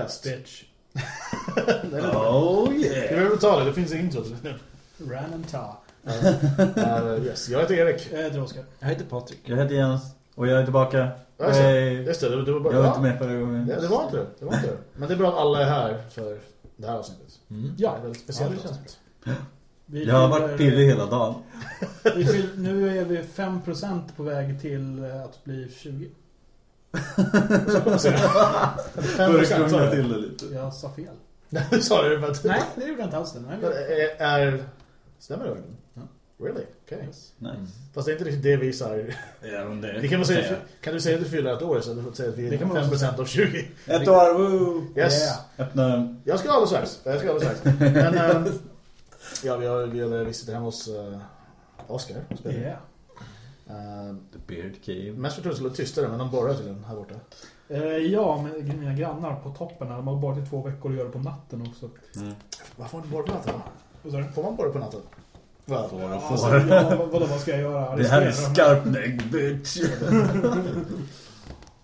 Skäggkast. Bitch. Oh Det yeah! behöver ta det, det finns intro till det. Ran and ta. Uh, yes. Jag heter Erik. Jag heter Oskar. Jag heter Patrik. Jag heter Jens och jag är tillbaka. Det. Hej. Just det, det, det var bara... Jag var Ja, inte med förra gången. Det, det var inte det. det var inte det. Men det är bra att alla är här för det här avsnittet. Mm. Det Ja, är ett väldigt speciellt Ja, det avsnitt. vi Jag har varit pirrig hela dagen. Nu är vi 5% på väg till att bli 20. Så man säga. För att 5% sa krångla du. till det lite. Jag sa fel. Nej, sa du. att- Nej, det gjorde jag inte alls det. Nej, Men men- är, är... Stämmer det verkligen? Ja. Really? Okej. Yes. Nice. Fast det är inte riktigt det vi säger. Ja, men det Vi kan, väl säga, kan du säga att du fyller ett år så du får säga att vi är Det kan man 5% också av 20? Ett år, woo! Yes. Yeah. Öppna. Jag ska alldeles strax. Jag ska alldeles strax. Men ehm, ja, vi, har, vi, har, vi sitter hemma hos uh, Oscar och spelar. Yeah. Ehm, The Beard Cave. mest för att det skulle vara tystare, men de borrar tydligen här borta. Eh, ja, men mina grannar på toppen här, de har varit i två veckor och gör det på natten också. Mm. Varför får man inte borra på natten? Du? Får man borra på natten? Får och Alltså, får. ja, vad- vadå, vad ska jag göra? Det här är skarpnägg, bitch!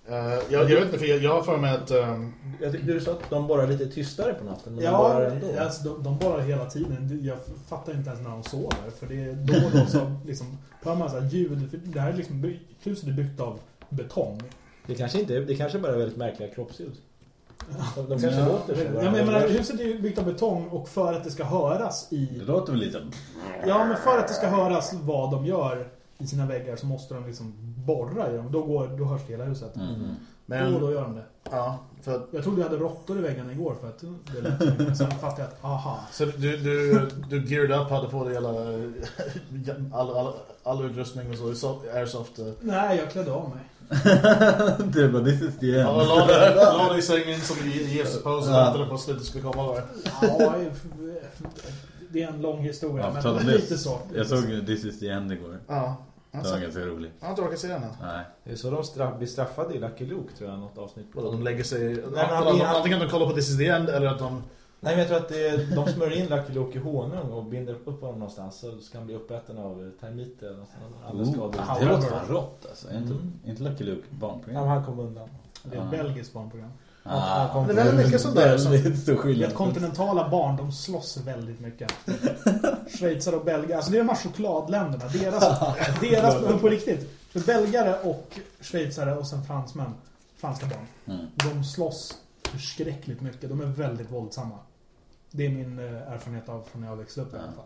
Eh, jag, jag vet inte, för jag, jag har för mig att... ehm, Jag tyckte du sa att de borrar lite tystare på natten. Men de Ja, borrar ändå. alltså, de, de borrar hela tiden. Jag fattar inte ens när de sover. För det är då och då så liksom, hör man så här ljud. För det här är liksom, huset är byggt av betong. Det kanske inte det kanske bara är väldigt märkliga kroppsljud. De, de kanske Ja. låter så. Ja, men menar, huset är ju byggt av betong och för att det ska höras Det i... låter väl lite... Ja, men för att det ska höras vad de gör i sina väggar så måste de liksom borra i dem. Då, går, då hörs det hela huset. Mm. men, Då och då gör de det. ja, för att, Jag trodde jag hade råttor i väggarna igår för att det lät så mycket. Men sen fattade jag att, aha. så du, du, du geared up, hade på dig hela, all, all, all utrustning och så, airsoft. eh. Nej, jag klädde av mig. det var this is the Ja, end. dig- la dig i sängen som i Jesus pose och Ja. väntade på att slutet skulle komma. Bara. Ja, det är en lång historia, Ja, men lite så. Jag såg This is the end igår. Ja, Det alltså, var ganska roligt. jag har inte orkat se den än. Nej. Det är så de straff, blir straffade i Lucky Luke tror jag något avsnitt på. De lägger sig... men antingen, han- antingen att de kollar på This is the end eller att de... Nej men jag tror att det de smörjer in Lucky Luke i honung och binder upp honom någonstans så ska han bli uppäten av termiter eller något. Alla Oh, skador. det låter fan rått alltså. Är Inte, Mm. inte Lucky Luke men barnprogram. han kom undan. Det är ett Ah. belgiskt barnprogram. Ah, Det är väldigt mycket sånt där som- skillnad. kontinentala barn, de slåss väldigt mycket. Schweizare och belgare, alltså det är de här chokladländerna. Deras, deras på riktigt. För belgare och schweizare och sen fransmän, franska barn. Mm. De slåss förskräckligt mycket. De är väldigt våldsamma. Det är min eh, erfarenhet av från när jag växte upp i alla fall.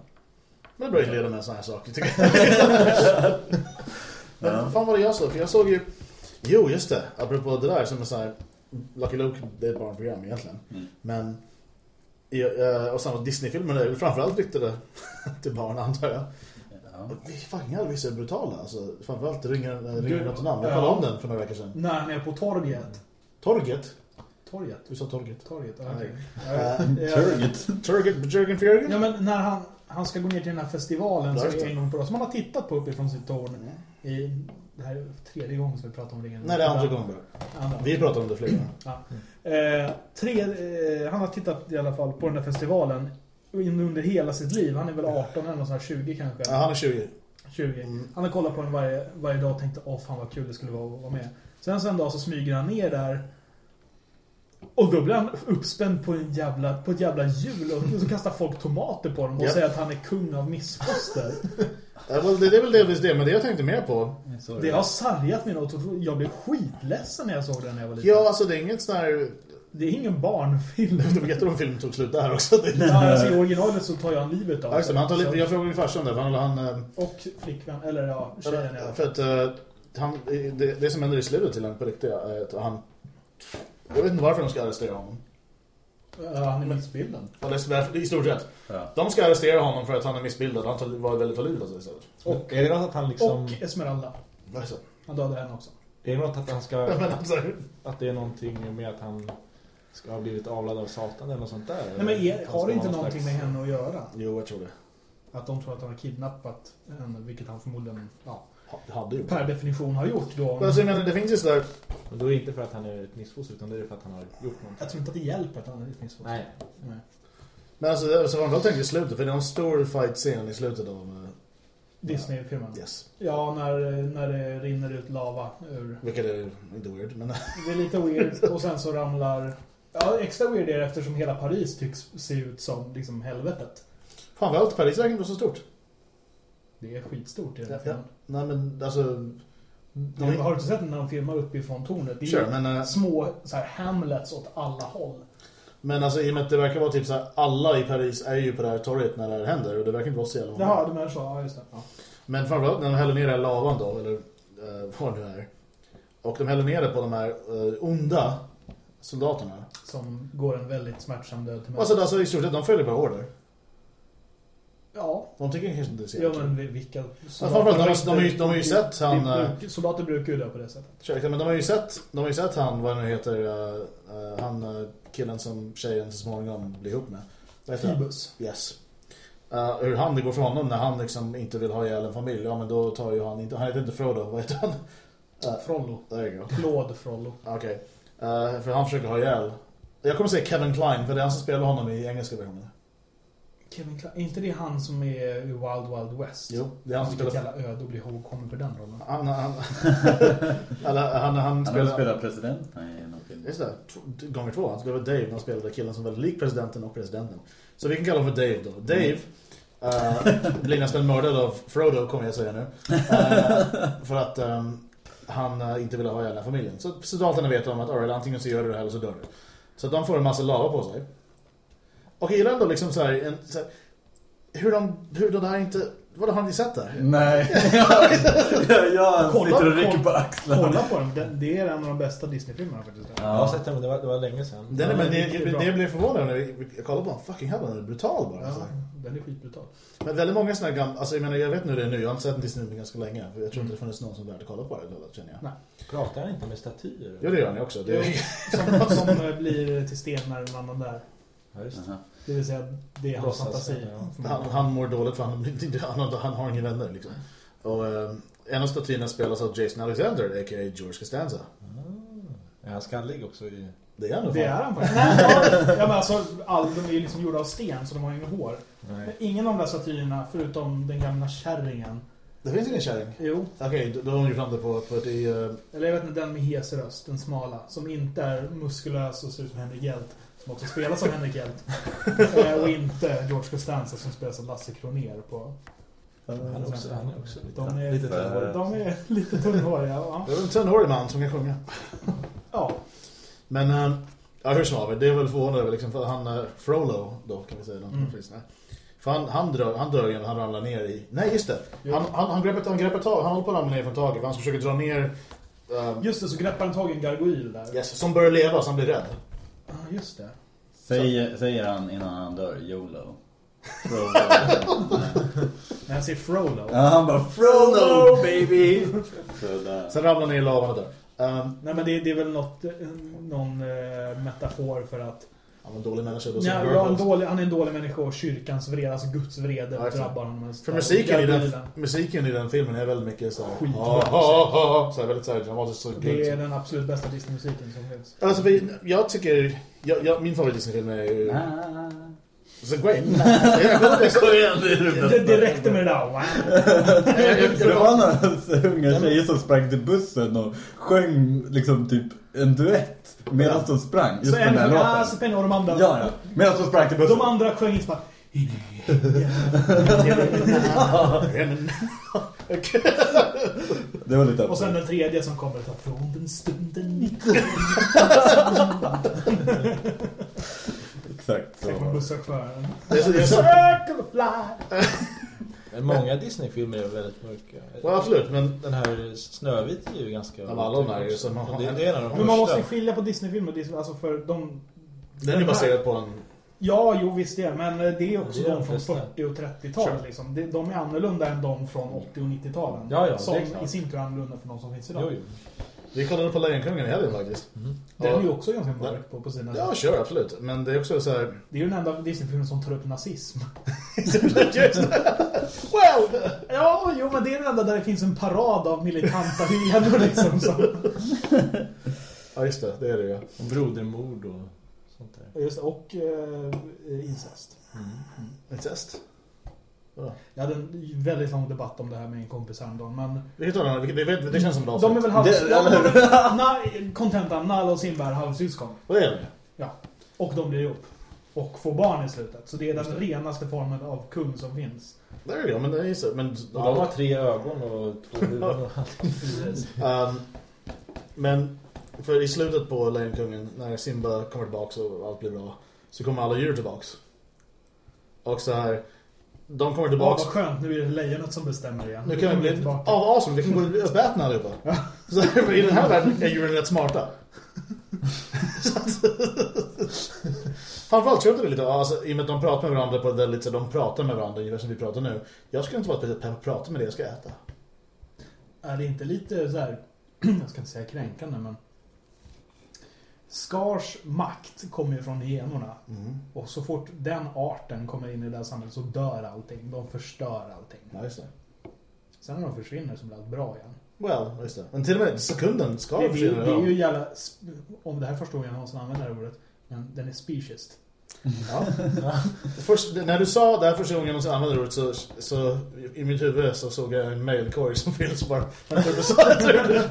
Men det börjar leda med såna här saker, tycker jag. Men Ja. vad fan var det jag såg? För jag såg ju... Jo, just det. Apropå det där som är så här... Lucky Luke, det är ett barnprogram egentligen. Mm. Men... i- eh, Och sen Disney-filmerna är väl framförallt riktade till barn, antar jag. Ja. Vi- Fan, vissa är brutala. Alltså, framförallt ringer, eh, ringer något namn. Jag ja. kollade om den för några veckor sedan. När han är på torget. Torget? Torget? Du sa Torget. Torget, ja, Nej. okej. Eh, Ja, Turget. Torget, Jörgen Fjörgen? Ja men när han, han ska gå ner till den här festivalen Ja, så är det. gång på dag. Som han har tittat på uppifrån sitt torn. I, det här är tredje gången som vi pratar om ringen. Nej, det är andra gången bara. Andra. Vi pratar om det flera gånger. Eh, tre, eh, han har tittat i alla fall på den där festivalen under hela sitt liv. Han är väl 18 eller sånt här, 20 kanske. Ja, han är 20. 20. Mm. Han har kollat på den varje, varje dag och tänkte åh fan vad kul det skulle vara att vara med. Sen så en dag så smyger han ner där och då blir han uppspänd på, en jävla, på ett jävla hjul och så kastar folk tomater på honom och Ja. säger att han är kung av missfoster. Det är väl delvis det, men det jag tänkte mer på... Sorry. Det har sargat mig något jag blev skitledsen när jag såg den när jag var liten. Ja, alltså det är inget sån här... Det är ingen barnfilm. Det var jätterom filmen tog slut där också. Det... Ja, alltså, I originalet så tar jag han livet av men han tar lite, Så- jag frågade min farsa om det, för han, han eh, Och flickvän, eller ja, tjejen. För att eh, han, det, det som händer i slutet till honom på riktigt att han... Jag vet inte varför de ska arrestera honom. Ja, han är missbildad. Ja, det är I stort sett. Ja. De ska arrestera honom för att han är missbildad. Han var väldigt av sig istället. Och är det något att han liksom... Och Esmeralda. Alltså. Han dödade henne också. Är det något att han ska... Men alltså, Att det är någonting med att han ska ha blivit avlad av Satan eller något sånt där? Nej men är, har det inte någonting slags- med henne att göra? jo, jag tror det. Att de tror att han har kidnappat henne, vilket han förmodligen ja, Hade ju. per definition har gjort då. Men alltså, jag menar, det finns ju sådär... Men då är det inte för att han är ett missfoster utan det är för att han har gjort någonting. Jag tror inte att det hjälper att han är ett missfoster. Nej. Nej. Men alltså, alltså framförallt tänkte jag i slutet, för det är en stor fight-scen i slutet av... eh, Disney-filmen. Yes. Ja, när, när det rinner ut lava ur... Vilket är inte weird, men... Det är lite weird. Och sen så ramlar Ja, extra weird är det eftersom hela Paris tycks se ut som liksom helvetet. Fan allt Paris inte vara så stort. Det är skitstort i den här filmen. Nej men alltså... De, har du inte sett när de filmar uppifrån tornet? Det är Sure, men, eh, små så här, hamlets åt alla håll. Men alltså i och med att det verkar vara typ så här, alla i Paris är ju på det här torget när det här händer och det verkar inte vara så jävla många. Jaha, du menar så. Ja, just det. Ja. Men framförallt när de häller ner det här lavan då, eller uh, vad det nu är. Och de häller ner det på de här eh, onda soldaterna. Som går en väldigt smärtsam död till Alltså, alltså i stort sett, de följer bara order. Ja, De tycker kanske inte det är ja men vi- vilka... Ja, framförallt, de, har- de, har ju- de har ju sett han... Vi eh, bruk- Soldater brukar ju dö på det sättet. Ursäkta, men de har ju sett, de har ju sett han, vad han nu heter, eh, eh, han eh, killen som tjejen så småningom blir ihop med. Vad heter han? Phoebus. Yes. Uh, hur han det går för honom när han liksom inte vill ha ihjäl en familj. Ja men då tar ju han inte, han heter inte Frodo, vad heter han? Uh, Frollo. there you go. Claude Frollo. Okej. Eh, för han försöker ha ihjäl. Jag kommer säga Kevin Kline, för det är han som spelar honom i engelska versionen. Kevin Klein. Är inte det han som är i Wild Wild West? Jo, det är han som spelar... jävla öde att bli ihågkommen för den rollen. Han, han, han, han, Han spelar... spelat president i någon film. Just det, gånger två. Han spelade Dave när han spelade killen som var väldigt lik presidenten och presidenten. Så vi kan kalla honom för Dave då. Dave eh, blir nästan mördad av Frodo, kommer jag säga nu. Eh, för att ehm, han eh, inte ville ha här familjen. Så soldaterna vet om att "Alright, antingen så gör du det här eller så dör du. Så de får en massa lava på sig. Och jag gillar ändå liksom så här, en, så här hur de, hur de där inte... Vad har ni sett där? Nej, jag, jag Kolla, sitter och rycker på axlarna. Kolla på den. Det är en av de bästa Disney-filmerna faktiskt. Jag har sett den men det var, det var länge sedan. Den är, Ja, men det det, det, det blev förvånad när vi jag kollade på den. Fucking hell, den är brutal bara. Ja, Alltså. den är skitbrutal. Men väldigt många sådana gamla, alltså jag menar jag vet nu det är nu, jag har inte sett en Disney ganska länge. För jag tror inte det funnits någon som är värd att kolla på det, känner jag. Nej. Pratar han inte med statyer? Jo det gör han också. Det är, som, som eh, blir till sten när en annan där. Ja, just det. Aha. Det vill säga, det är hans fantasi. ja. han, han mår dåligt för han, han, har- han har ingen vänner liksom. Och eh, en av statyerna spelas av Jason Alexander, a.k.a. George Costanza. Är han skallig också i... Det är han nog Det fan. är han faktiskt. Ja, men alltså, all, de är ju liksom gjorda av sten så de har inget hår. Nej. ingen av de där statyerna, förutom den gamla kärringen. Det finns ingen kärring. Jo, Okej, då då har hon gjort fram det på, på ett i... eh, eller jag vet inte, den med hes röst, den smala. Som inte är muskulös och ser ut som Henrik Hjelt. Som också spelar som Henrik Hjelt. Eh, och inte George Costanza som spelar som Lasse Kronér på... Han är också, han är också lite, De är, lite tunnhårig. de är lite tunnhåriga. Ja. Det är en tunnhårig man som kan sjunga. ja. Men, eh, ja hur som haver, det är väl förvånande liksom, för han, eh, Frollo då kan vi säga, den Mm. För han, han, dör, han dör ju när han ramlar ner i... Nej just det, Jo. han, han, han greppar han greppar tag, han håller på att ramla ner från taget för han försöker dra ner... eh, Just det, så greppar han tag i en gargoyl där. yes, som börjar leva så han blir rädd. Ja, just det. Säger, säger han innan han dör, YOLO. När jag säger Frollo. ja, han bara Frodo baby. Så där. Sen ramlar han ner i lavan och dör. Um, Nej men det, det är väl något, eh, någon eh, metafor för att han var en dålig människa. Då, ja, en dålig, han är en dålig människa och kyrkans vrede, alltså Guds vrede Ja, drabbar honom. För musiken i, den, musiken i den filmen är väldigt mycket så här, Skitbra ah, ah, så här väldigt så här dramatiskt så Det är den absolut bästa Disney-musiken som finns. Alltså, jag tycker, jag, jag, min favorit Disney-film är ju Ah. The igen, det är det räckte med det där. Det var några unga tjejer som sprang till bussen och sjöng liksom typ en duett medan de sprang. Just Så den en där sjöng låten. Aspen och de andra... Ja, ja. Medan de sprang till bussen. De andra sjöng inte bara... Det var lite Och sen den tredje som kommer ta från den stunden Exakt så. Sen kommer busschauffören. Det är så- det är så- Circle of life. Men många Disney-filmer är väldigt mörka. Ja, absolut, men Den här Snövit är ju ganska... Ja, men alla de här är ju som- Och det, det är en av de Men man måste skilja på Disney-filmer. Disney- Alltså för de... den är ju baserad på en... Ja, jo visst det. Men det är också Det är de från flesta. 40 och 30-talet. Sure. Liksom. De- De är annorlunda än de från 80 och 90-talen. Ja, ja, det som i sin tur är annorlunda från de som finns idag. Jo, jo. Vi kollade på Lejonkungen i helgen faktiskt. Den Ja. är ju också ganska mörk på, på sina Ja, kör absolut. Men det är också så här... Det är ju den enda Disney-filmen som tar upp nazism. Just. Well! Ja, jo men det är den enda där det finns en parad av militanta hyenor liksom. Så. Ja, just det. Det är det ju. Och brodermord och sånt där. Just det, och eh, incest. Incest. Vadå? Jag hade en väldigt lång debatt om det här med en kompis häromdagen. Men Vilket av? Vilket- Det, det känns som bra de är väl halv... Det- ja, de Kontentan, Nall och Simba är halvsyskon. Vad är det? Ja. Och de blir ihop. Och får barn i slutet. Så det är den renaste formen av kung som finns. Där är det, men det är så. Men, Ja, de har tre ögon och två huvuden och allt. Um, men för i slutet på Lejonkungen, när Simba kommer tillbaka och allt blir bra, så kommer alla djur tillbaks. Och så här, de kommer Ja, tillbaks. vad skönt. Nu är det lejonet som bestämmer igen. nu kan vi bli tillbaka. av awesome, vi kan gå och väpna allihopa. Så här, i den här världen är djuren rätt smarta. Så att- Framförallt inte det lite, alltså, i och med att de pratar med varandra på ett väldigt så de pratar med varandra ungefär som vi pratar nu. Jag skulle inte vara speciellt pepp att prata med det jag ska äta. Är det inte lite så här, jag ska inte säga kränkande, men Skars makt kommer ju från hyenorna. Mm. Och så fort den arten kommer in i det här samhället så dör allting. De förstör allting. Ja, just det. Sen när de försvinner så blir allt bra igen. Well, just det. Men till och med sekunden ska Det, det, det är ju jävla... Om det här gången jag någonsin använder det ordet. Men den är speciest. Ja. Först, när du sa det här första gången jag använde ordet så, så i mitt huvud så såg jag en mailkorg som finns bara du sa det.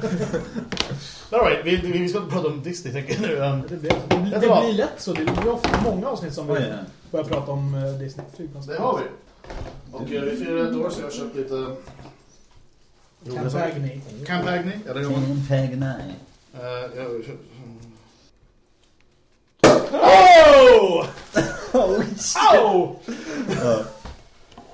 All right, vi, vi ska inte prata om Disney tänker jag nu. Um, Det blir, det blir, det lätt så. Det blir ofta många avsnitt som vi ja. börjar prata om eh, Disney det har vi. Och eh, vi firar ett år så jag har köpt lite... Campagny. Campagny, eller hur man... Campagny. Uh, jag Oh! Au!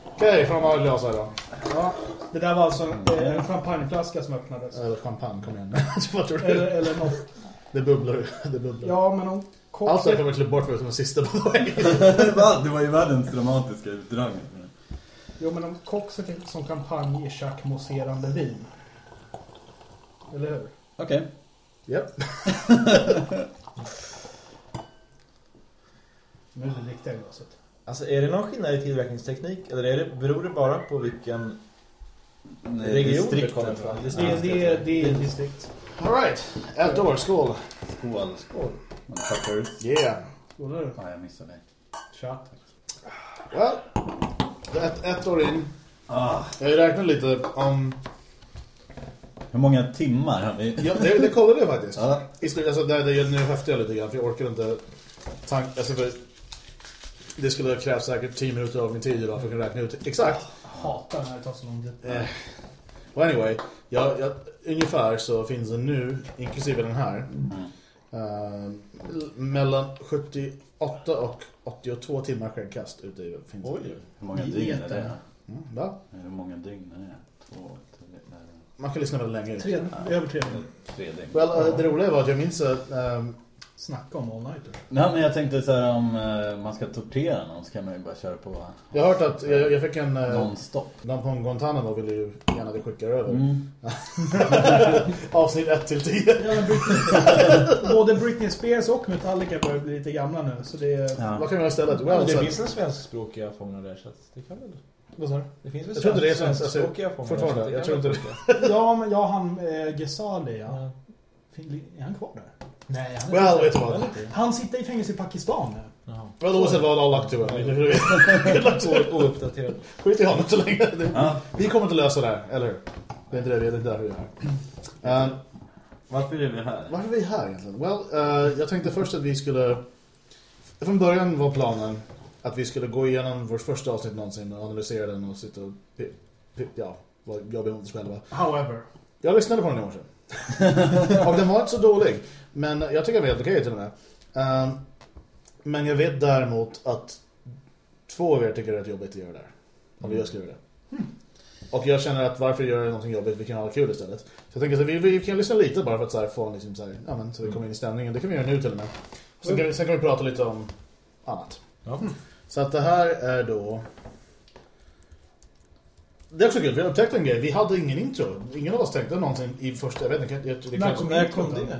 Okej, från vad glas här då? Ja, det där var alltså eh, en champagneflaska som öppnades. Eller champagne, kom igen. Vad tror du? Eller, eller något. Det bubblar. Det bubblar. Ja, men om Allt det här kocken... kommer jag klippa bort förutom den sista på vägen. Det var ju världens dramatiska utdragning. Jo, men om kockset inte som champagne är chackmousserande vin. Eller hur? Okej. Japp. Nu är det riktiga glaset. Alltså är det någon skillnad i tillverkningsteknik? Eller är det, beror det bara på vilken region det kommer från? Det, är- det, är- det är distrikt. Alright, ett år, skål. Skål. Skål. Motherfuckers. Yeah. Skålar du? Ja, jag missade dig. Tja. Well, det ett, ett år in. Ah. Jag räknat lite om... Hur många timmar har vi? Ja, det, det kollade jag faktiskt. Ja. I alltså, det, det, nu höftar jag lite grann för jag orkar inte... Tank, alltså, för det skulle krävas säkert 10 minuter av min tid idag för att kunna räkna ut exakt. Hatar när det tar så lång tid. Eh, well, anyway, jag, jag, ungefär så finns det nu, inklusive den här, eh, mellan 78 och 82 timmar skäggkast ute i finns det. Oj. Hur många dygn är det? Mm, va? Hur många dygn är det? Två, tre, nej, Man kan lyssna väldigt länge. Tre, över tre tre dygn. Well, eh, det roliga var att jag minns att ehm, Snacka om all nighter. Nej, men jag tänkte så här om eh, man ska tortera någon så kan man ju bara köra på jag har hört att jag, jag fick en... Uh, non-stop. på Guantanamo ville ju gärna att jag skickar över. Mm. Avsnitt 1 till 10. Ja, men Britney, både Britney Spears och Metallica börjar bli lite gamla nu. Så det är... Ja. Vad kan vi göra istället? Ja, Well, det finns en svenskspråkiga fångar där så det kan väl... Vad sa du? Det finns väl Jag tror inte det är svensk- där, fortfarande, jag det tror inte väl funka. Ja, men ja, han eh, Ghezali, ja. Ja. Fin- Är han kvar där? Nej, han well, inte- vet vad? Han sitter i fängelse i Pakistan nu. Jaha. Well, oavsett vad all luck to him. O- Ouppdaterad. Skit i honom så länge. Det- Ja. Vi kommer inte lösa det här, eller hur? Det är inte det, det är inte därför vi är här. Ehm, Varför är vi här? varför är vi här egentligen? Well, eh, jag tänkte först att vi skulle... Från början var planen att vi skulle gå igenom vårt första avsnitt någonsin och analysera den och sitta och... Ja, jobba emot oss själva. However. Jag lyssnade på den i morse. och den var inte så dålig. Men jag tycker den var helt okej till och med. Ehm, men jag vet däremot att två av er tycker det är rätt jobbigt att göra det här. Om vi skulle göra det. Och jag känner att varför göra någonting jobbigt? Vi kan ha kul istället. Så jag tänker att vi, vi kan lyssna lite bara för att så här, få liksom så här, ja men så vi kommer in i stämningen. Det kan vi göra nu till och med. Sen kan vi, sen kan vi prata lite om annat. Ja. Så att det här är då... Det är också kul, vi har upptäckt en grej. Vi hade ingen intro. Ingen av oss tänkte någonsin i första... Jag vet inte, jag, det När kanske- kom- När kom det? Nej,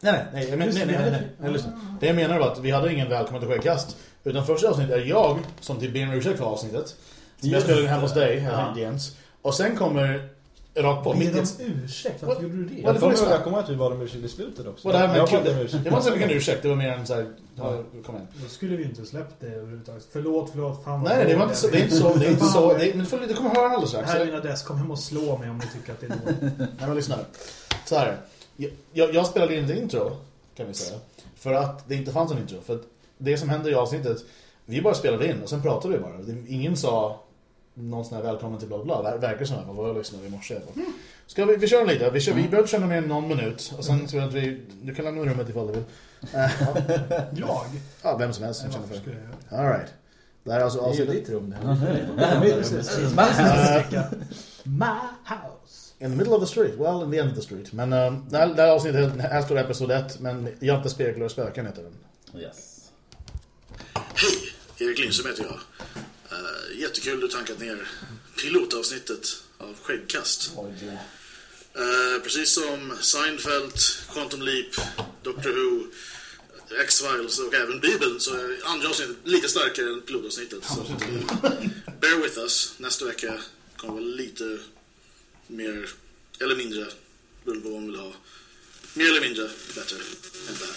nej, nej, jag nej, nej, nej, nej, nej, lyssna. Det jag menar var att vi hade ingen välkommen till Skäggkast. Utan första avsnittet är jag som till ber om ursäkt för avsnittet. Som jag spelade in hemma hos dig, ja. Jens. Och sen kommer rakt på Ber om ursäkt, varför gjorde du det? Vad- Jag får kommer ihåg jag kommer ihåg att vi bad om ursäkt i slutet också. Och det här med jag bad om ursäkt. det var inte så mycket en ursäkt, det var mer en så här, ja, kom igen. Då skulle vi ju inte släppt det överhuvudtaget. Förlåt, förlåt, fan Nej, det var inte så, det är inte så, det är inte så, det är, du får- du kommer höra alldeles strax. Här är min adress, kom hem och slå mig om ni tycker att det är dåligt. Nej men lyssna nu. Så här. Jag, jag, jag spelade in ett intro, kan vi säga. För att det inte fanns en intro. För att det som hände i avsnittet, vi bara spelade in och sen pratade vi bara. Ingen sa någon sån här välkommen till bla bla bla. Ver- Verkar som att man var liksom i morse. Jag bara, Ska vi, vi kör lite? Vi, kör, vi behöver köra med någon minut. Och sen så att vi, du kan lämna rummet ifall du vill. Jag? Ja, vem som helst som känner för. jag det? All right. Det här är alltså Det är ju avsnittet. ditt rum det My house. In the middle of the street. Well, in the end of the street. Men um, det, här, det här avsnittet, här står episod 1. Men Jante speglar och spöken heter den. Yes. Hej, Erik Lindström heter jag. Jättekul du tankat ner pilotavsnittet av Skäggkast. Eh, precis som Seinfeld, Quantum Leap, Doctor Who, X-Files och även Bibeln så är andra avsnittet lite starkare än pilotavsnittet. Så eh, bear with us. Nästa vecka kommer vara lite mer eller mindre beroende på vad man vill ha. Mer eller mindre bättre än det här.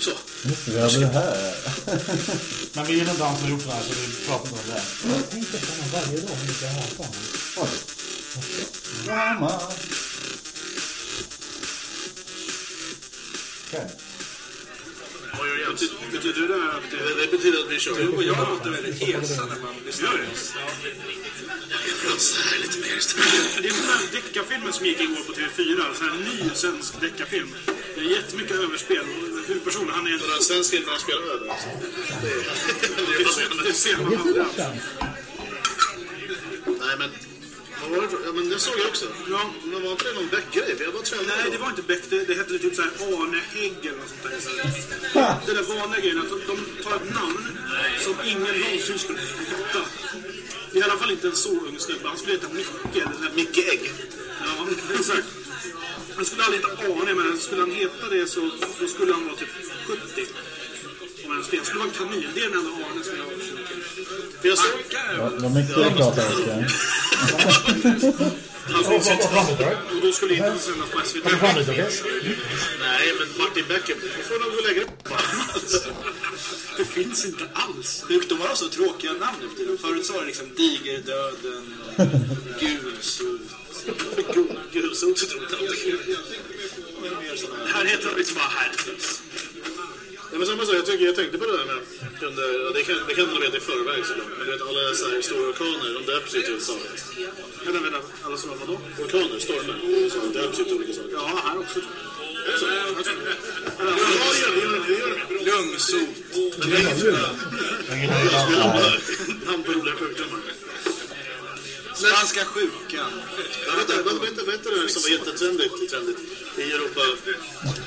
Så. Just det, vi hade det här. Men vi är inte han som har gjort det här så vi pratar inte om det. Jag tänker på honom varje dag om jag hatar honom. Drama. Betyder det att det, det betyder att vi kör? Du och jag låter väldigt hesa när man lyssnar. Här lite mer Det är den här deckarfilmen som gick igår på TV4. En sån här ny svensk deckarfilm. Det är jättemycket överspel. Huvudpersonen, han är en... Den här svensk film när han spelar över. Alltså. Det, det, är Det ser man aldrig. Nej men, var det ja, men det såg jag också. Ja. Men var inte det någon Beck-grej? Vi bara tränat Nej, det var inte Beck. Det, det hette typ så här Arne Hägg eller något sånt där. Så här. Det där vanliga grejen att de tar ett namn som ingen någonsin skulle heta. I alla fall inte en så ung snubbe. Han skulle heta Micke. Eller här, Micke Ägg. Ja, exakt. Han skulle aldrig heta Arne, men skulle han heta det så då skulle han vara typ 70. Om det. Han skulle vara en kanin. Det är den enda Arne som jag har För jag såg... Vad vad mycket jag pratar om. Och då skulle inte sändas på SVT. Nej, men Martin Becker, du får nog lägga upp Det finns inte alls. Sjukdomar har så tråkiga namn efter det. Förut var det liksom digerdöden, gulsot. Gulsot, tror jag. Men mer sådana Här heter de liksom bara Hercules. Ja, men samma sak, jag, tycker, jag tänkte på det där med under, det kan, det kan man veta i förväg såklart, men du vet alla så här stora orkaner, de döps ju till saker. Vänta, vänta. Alla som vadå? Orkaner, stormar, så de döps ju till olika saker. Ja, här också. Jag tror- Ja, det gör det, det gör det, det gör det. Lungsot. Namn på roliga sjukdomar. Spanska sjukan. Ja, vänta, vad heter det som var jättetrendigt trendigt i Europa?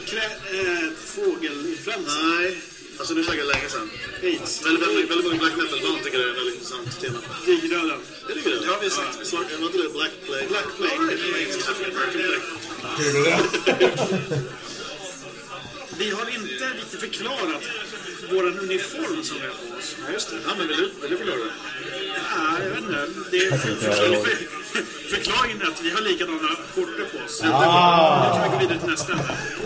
Krä, eh, fågelinfluensa. Nej, alltså det är säkert länge sedan. Aids. Väldigt, väldigt, väldigt många black metal-band tycker det är ett väldigt intressant tema. Digerdöden. Är det? Det har vi sagt. Ja, Svart, var inte det Black Plague? Black Plague. Vi har inte riktigt förklarat vår uniform som vi har på oss. Ja, just det. Ja, men vill du, vill du förklara det? Nej, jag vet inte. Det är för, för, för, förklaringen är att vi har likadana skjortor på oss. Nu kan vi gå vidare till nästa.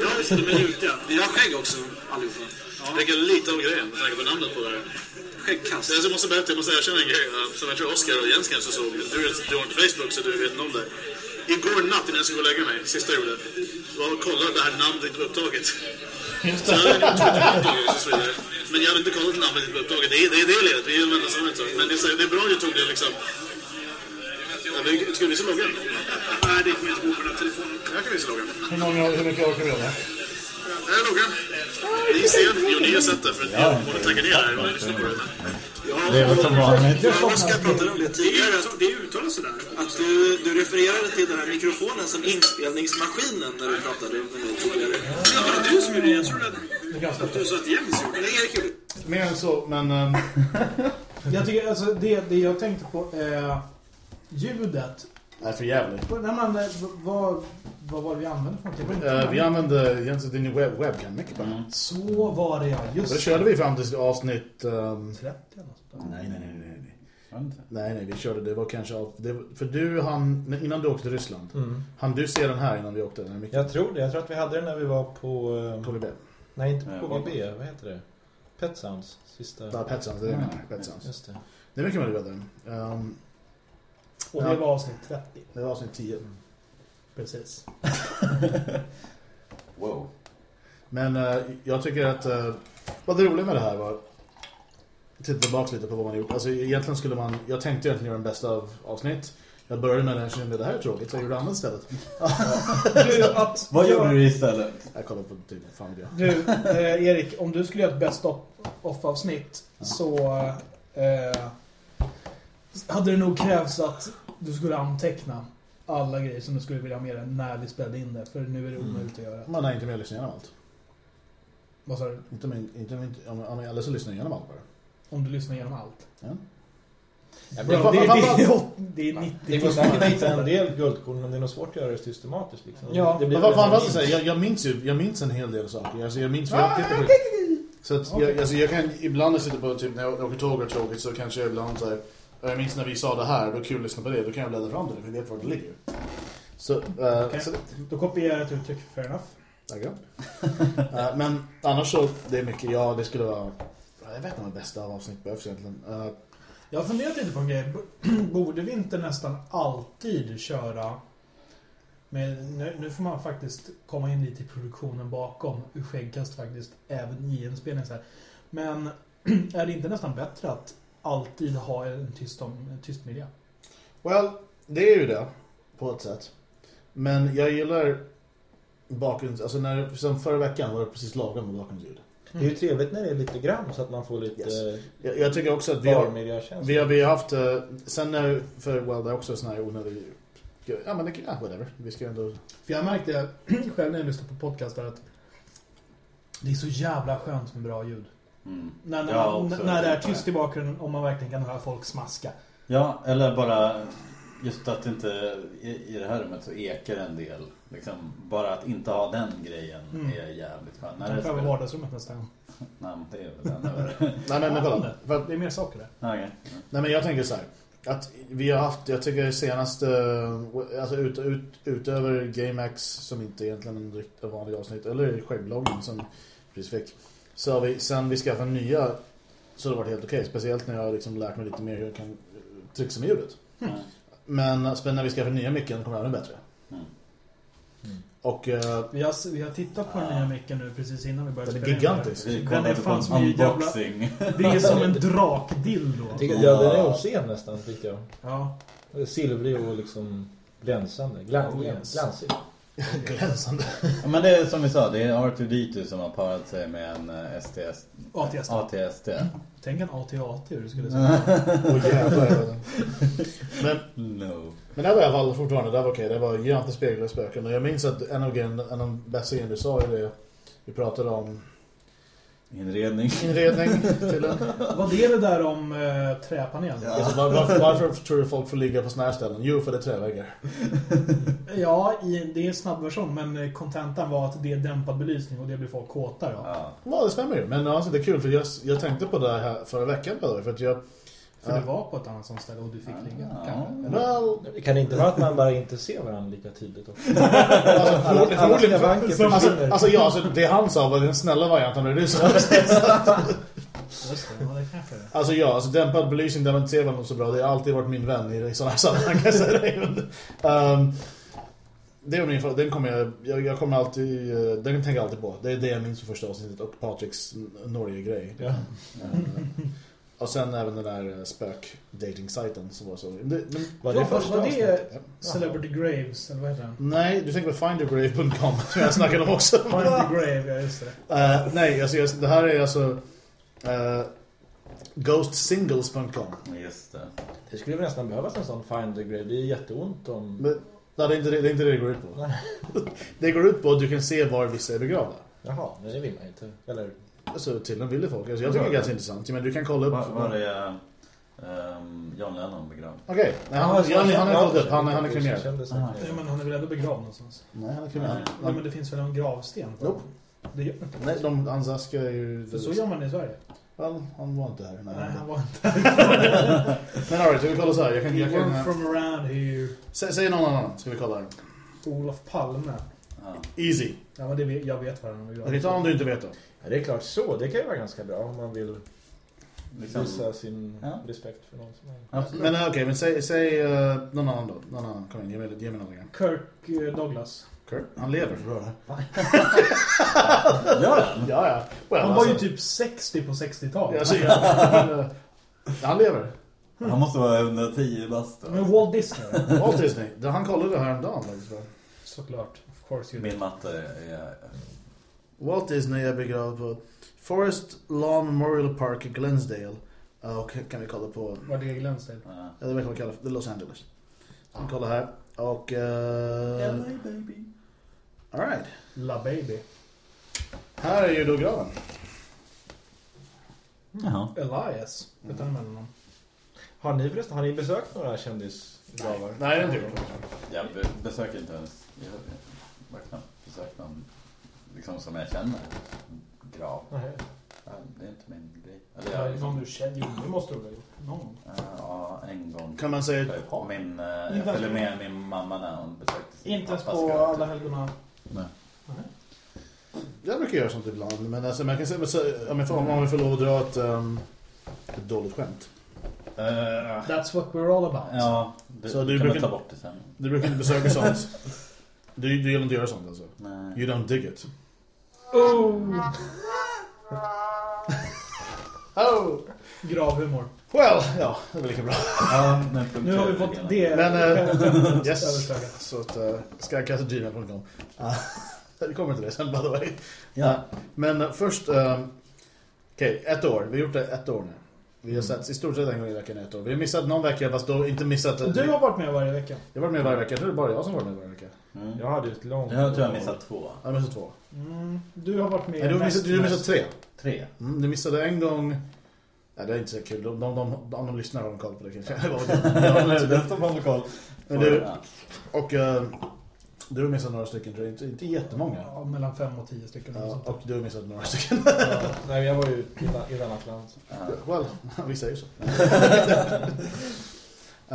Ja, visst, de är rutiga. Vi har skägg också, allihopa. Jag tänker lite av grejen med tanke på namnet på det här. Skäggkast. Så jag måste berätta, jag måste erkänna en grej uh, som jag tror Oscar och Jens kanske såg. Du, du har inte Facebook så du vet inte om det. Igår natt innan jag skulle gå och lägga mig, sista jag gjorde, var och kollade det här namnet på upptaget. Så jag hade gjort Twitter-upptaget och så vidare. Men jag hade inte kollat namnet på upptaget. Det är det, är det ledet, vi är de enda som så. Men det är, så- det är bra att jag tog det liksom. Ja, vi, ska vi visa loggan? Nej, det är inte med på den här telefonen. Jag kan visa loggan. Hur, många, hur mycket orkar vi göra? Här är loggan. Ni ser, jo ni har sett det för att jag borde tagga ner här och lyssna på det. Det är väl som vanligt. Oskar pratade om det Det tidigare. det är uttalat sådär. att du, du refererade till den här mikrofonen som inspelningsmaskinen när du pratade om den tidigare. Det var du som gjorde det. Jag trodde att, du sa att Jens gjorde Men Erik gjorde Mer än så, men... Um, Jag tycker, alltså det, det jag tänkte på är ljudet. Är för jävligt. Nej, men, eh, vad, vad var det vi använde för någonting? Uh, vi använde Jens din web webcam mycket på den. Så var det ja, just Det körde vi fram till avsnitt... Um, 30 eller något sånt nej, nej, nej, nej, nej. Nej, nej, vi körde, det var kanske av, det, För du han, innan du åkte till Ryssland, han du se den här innan vi åkte? Den Jag tror det. Jag tror att vi hade den när vi var på... eh, KGB. Nej, inte Eh, på vad- KGB. Vad heter det? Pet Sounds. Sista... Ja, Pet Sounds, det är det jag menar. Pet Sounds. Just det. Det är mycket möjligt vi hade den. Um, Och det Ja. var avsnitt 30. det var avsnitt 10. Precis. Wow. Men eh, jag tycker att uh, vad det roliga med det här var titta tillbaka lite på vad man har gjort. Alltså egentligen skulle man, jag tänkte egentligen göra den bästa av avsnitt. Jag började med den här kände det här är tråkigt så jag gjorde annat istället. Vad gjorde du istället? Jag kollade på typ fan jag. Du, eh, Erik, om du skulle göra ett best of- off-avsnitt så eh, hade det nog krävts att du skulle anteckna alla grejer som du skulle vilja ha med dig när vi spelade in det. För nu är det omöjligt att göra. Man är inte med och lyssnar igenom allt. Vad sa du? Inte med, inte med, om, om, eller så lyssnar jag igenom allt bara. Om du lyssnar igenom allt. Ja. Det, det, är, det är 90 Det går säkert att hitta en del guldkorn men det är nog svårt att göra det systematiskt. Liksom. Ja, det Men vad fan vad säga, jag, jag minns ju, jag minns en hel del saker. Alltså, jag minns för jag tittar på Så att jag, alltså, jag kan ibland jag sitter på typ när jag åker tåg och tråkigt så kanske jag ibland så här, jag minns när vi sa det här, då är kul att lyssna på det, då kan jag bläddra fram det, jag vet var det ligger. Så, eh, Okej. så Då kopierar jag ett uttryck, fair enough. Tackar. Eh, men annars så, det är mycket, ja det skulle vara, jag vet inte om det bästa av avsnitt behövs egentligen. Eh, Jag har funderat lite på en grej. Borde vi inte nästan alltid köra men nu, nu får man faktiskt komma in lite i produktionen bakom hur skäggkast faktiskt även i en spelning så här. Men är det inte nästan bättre att alltid ha en tyst, om, en tyst miljö? Well, det är ju det på ett sätt. Men jag gillar bakgrunds... Alltså när, som förra veckan var det precis lagom med bakgrundsljud. Det är ju trevligt när det är lite grann så att man får lite Yes. Jag, jag tycker också att vi har, vi har, vi har haft... eh, Sen när, för well, det är också sån här onödig... Ja men det, ja, whatever. Vi ska ändå... För jag märkte själv när jag lyssnade på podcastar att det är så jävla skönt med bra ljud. Mm. När, när, Ja, när det är tyst i bakgrunden om man verkligen kan höra folk smaska. Ja, eller bara just att inte i, i det här rummet så ekar en del. Liksom, bara att inte ha den grejen Mm. är jävligt skönt. När det spelar- vardagsrummet nästa gång. Nej, men det är väl värre. Nej men, men kolla. För Det är mer saker där. Okej. nej men jag tänker så här. Att vi har haft, jag tycker senaste, alltså ut, ut, utöver GameX som inte egentligen är en riktigt vanlig avsnitt, eller skäggbloggen som precis fick. Så har vi, sen vi skaffade nya så har det varit helt okej. Speciellt när jag har liksom lärt mig lite mer hur jag kan trixa med ljudet. Ja. Men sen när vi skaffade nya micken kommer det ännu bättre. Mm. Och eh, Vi har, vi har tittat på den nya micken nu precis innan vi började den är spela gigantisk. Vi Den är på fan som en jävla- unboxing. Det är som en drakdildo. Jag tycker, ja, den är obscen nästan tycker jag. Ja. Silvrig och liksom glänsande. Glan, Oh, yes. Glansig. Glänsande. Ja, men det är som vi sa, det är R2D2 som har parat sig med en eh, STS, ATS. ATST. Tänk en AT-AT hur du skulle säga. Åh jävlar. Men No. Men det var i alla fall fortfarande, det var okej. Det var inte speglar spöken. Och jag minns att en av, en av de bästa grejerna du sa är det vi pratade om Inredning. inredning till en. Vad är det där om eh, träpanel? Ja. Alltså, var, varför, varför tror du folk får ligga på såna här ställen? Jo, för det är träväggar. i, det är en snabbversion men eh, kontentan var att det är dämpad belysning och det blir folk kåtare av. Ja. Ja, det stämmer ju. Men alltså, det är kul för jag, jag tänkte på det här förra veckan för att jag... För du var på ett annat sånt ställe och du fick ligga. Ja. Well, Det kan inte vara att man bara inte ser varandra lika tydligt också. alltså, alla skavanker alltså, alltså, ja, alltså, det han sa var den snälla varianten det är så. Just det, ja, det kanske det. Alltså ja, alltså dämpad belysning där man inte ser varandra så bra. Det har alltid varit min vän i sådana här sammanhang um, Det är min fråga. Den kommer jag, jag, jag kommer alltid, eh, den tänker jag alltid på. Det är det jag minns för första avsnittet och Patricks Norge-grej. Ja. Eh, och sen även den där eh, spök-dating-sajten som var så. Det, men, Var det Ja, första var det? Ja. Celebrity Graves, eller vad heter den? Nej, du tänker på findergrave.com som jag snackade om också. Find the Grave, ja just det. Eh, nej, alltså, det här är alltså uh, ghostsingles.com. Just det. Det skulle väl nästan behövas en sån find the grave. Det är jätteont om... Men, nej, det, är inte, det det är inte det det går ut på. det går ut på att du kan se var vissa är begravda. Jaha, det vill man inte. Eller... Alltså till en vill folk. Alltså, jag tycker det är ganska intressant. Men du kan kolla upp... Var, var är um, John Lennon begravd? Okej, nej, han, han, han, han har kollat upp. Han, han är kremerad. Aha. Ja, men han är väl ändå begravd någonstans? Nej, han är kremerad. Ja, men det finns väl en gravsten? Nope. Det gör inte. Nej, de, hans aska är ju... För så gör man i Sverige. Well, han var inte här. Nej, Nej, han var inte. Men alright, vi kollar så här. Jag kan, jag kan, from around here. sä, säg någon annan, ska vi kolla här. Olof Palme. Ja. Easy. Ja, men det vet, jag vet vad han är. Okej, ta om du inte vet då. Ja, det är klart så. Det kan ju vara ganska bra om man vill Liksom, visa sin Ja. respekt för någon som är... absolut. Men eh, okej, men säg, säg eh, någon annan då. Någon annan. Kom igen, ge mig, ge mig någonting. Kirk eh, Douglas. Kurt, han lever för det. Han? Ja, ja. Well, Han var ju alltså, typ 60 på 60-talet. jag ser, men, eh, han lever. Han måste vara 110 bast. Men Walt Disney, Walt Disney. Han kollade det här faktiskt, va? såklart. Of course you Min matte är... Walt Disney är begravd på Forest Lawn Memorial Park i Glensdale. Och kan vi kolla på... Var det Glensdale? Ja. Ja, det vet vad man kallar det. Det är Los Angeles. Vi kollar här. Och... Uh, baby. Alright. La Baby. Här är ju då graven. Jaha. Elias. Heter han mellannamn. Har ni förresten, har ni besökt några kändisgravar? Nej, det är inte gjort. Jag be- besöker inte ens... Jag har knappt besökt någon liksom som jag känner. Grav. Nej. Det är inte min grej. Eller jag, Någon liksom, du känner? Jo, det måste du väl ha gjort. Någon gång. ja, en gång. Kan man säga... Typ. Min, eh, jag ens följde med min mamma när hon besökte sin Inte ens på alla helgerna. Nej. Jag brukar göra sånt ibland. Men alltså, man kan säga... Om jag får, om man får lov att dra ett, um, ett dåligt skämt. Eh, That's what we're all about. ja, det, Så du kan brukar- ta bort det sen. Du brukar inte besöka sånt. Du, du gillar inte att göra sånt alltså. Nej. You don't dig it. Oh! Oh! Gravhumor. Well, ja, det är väl lika bra. Ja, men Nu har vi fått det Men, eh, skämtet yes. Så att uh, skycast.gmail.com uh, Det kommer till det sen, by the way. Ja. Uh, men uh, först... Um, Okej, ett år. Vi har gjort det ett år nu. Vi har sett i stort sett en gång i veckan ett år. Vi har missat någon vecka, fast då inte missat... Du har varit med varje vecka. Jag har varit med varje vecka. Jag tror det är bara jag som har varit med varje vecka. Mm. Jag hade ju ett långt... Jag tror jag missat två. Jag har missat två. Mm, du har varit med Nej, du har missat, du har missat tre. Tre. Mm, du missade en gång... Nej, det är inte så kul. De, de, de, om de lyssnar har de koll på det kanske. Det står på lokal. Men du, och uh, du har missat några stycken tror jag. Inte, inte jättemånga. Ja, mellan fem och tio stycken. Ja, och du har missat några stycken. Nej, jag var ju i i ett annat land. Well, vi säger så.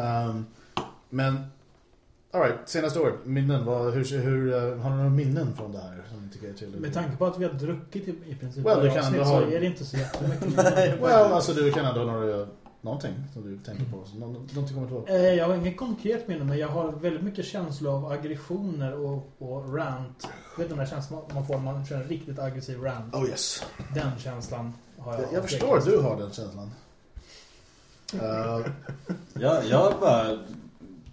um, men, alright, senaste året, minnen. Vad, hur, hur, eh, har du några minnen från det här som tycker är? Med tanke på att vi har druckit i, i princip Well, du kan avsnitt ändå så ha- är det inte så jättemycket. Well, alltså du kan ändå ha några, någonting som du tänker på. Så, nå- någonting kommer ihåg. Eh, Jag har inget konkret minne men jag har väldigt mycket känslor av aggressioner och, och rant. Du vet den där känslan man får när man kör en riktigt aggressiv rant. Oh yes. Den känslan har jag. Jag, jag förstår att du har den känslan. Uh, Jag, jag bara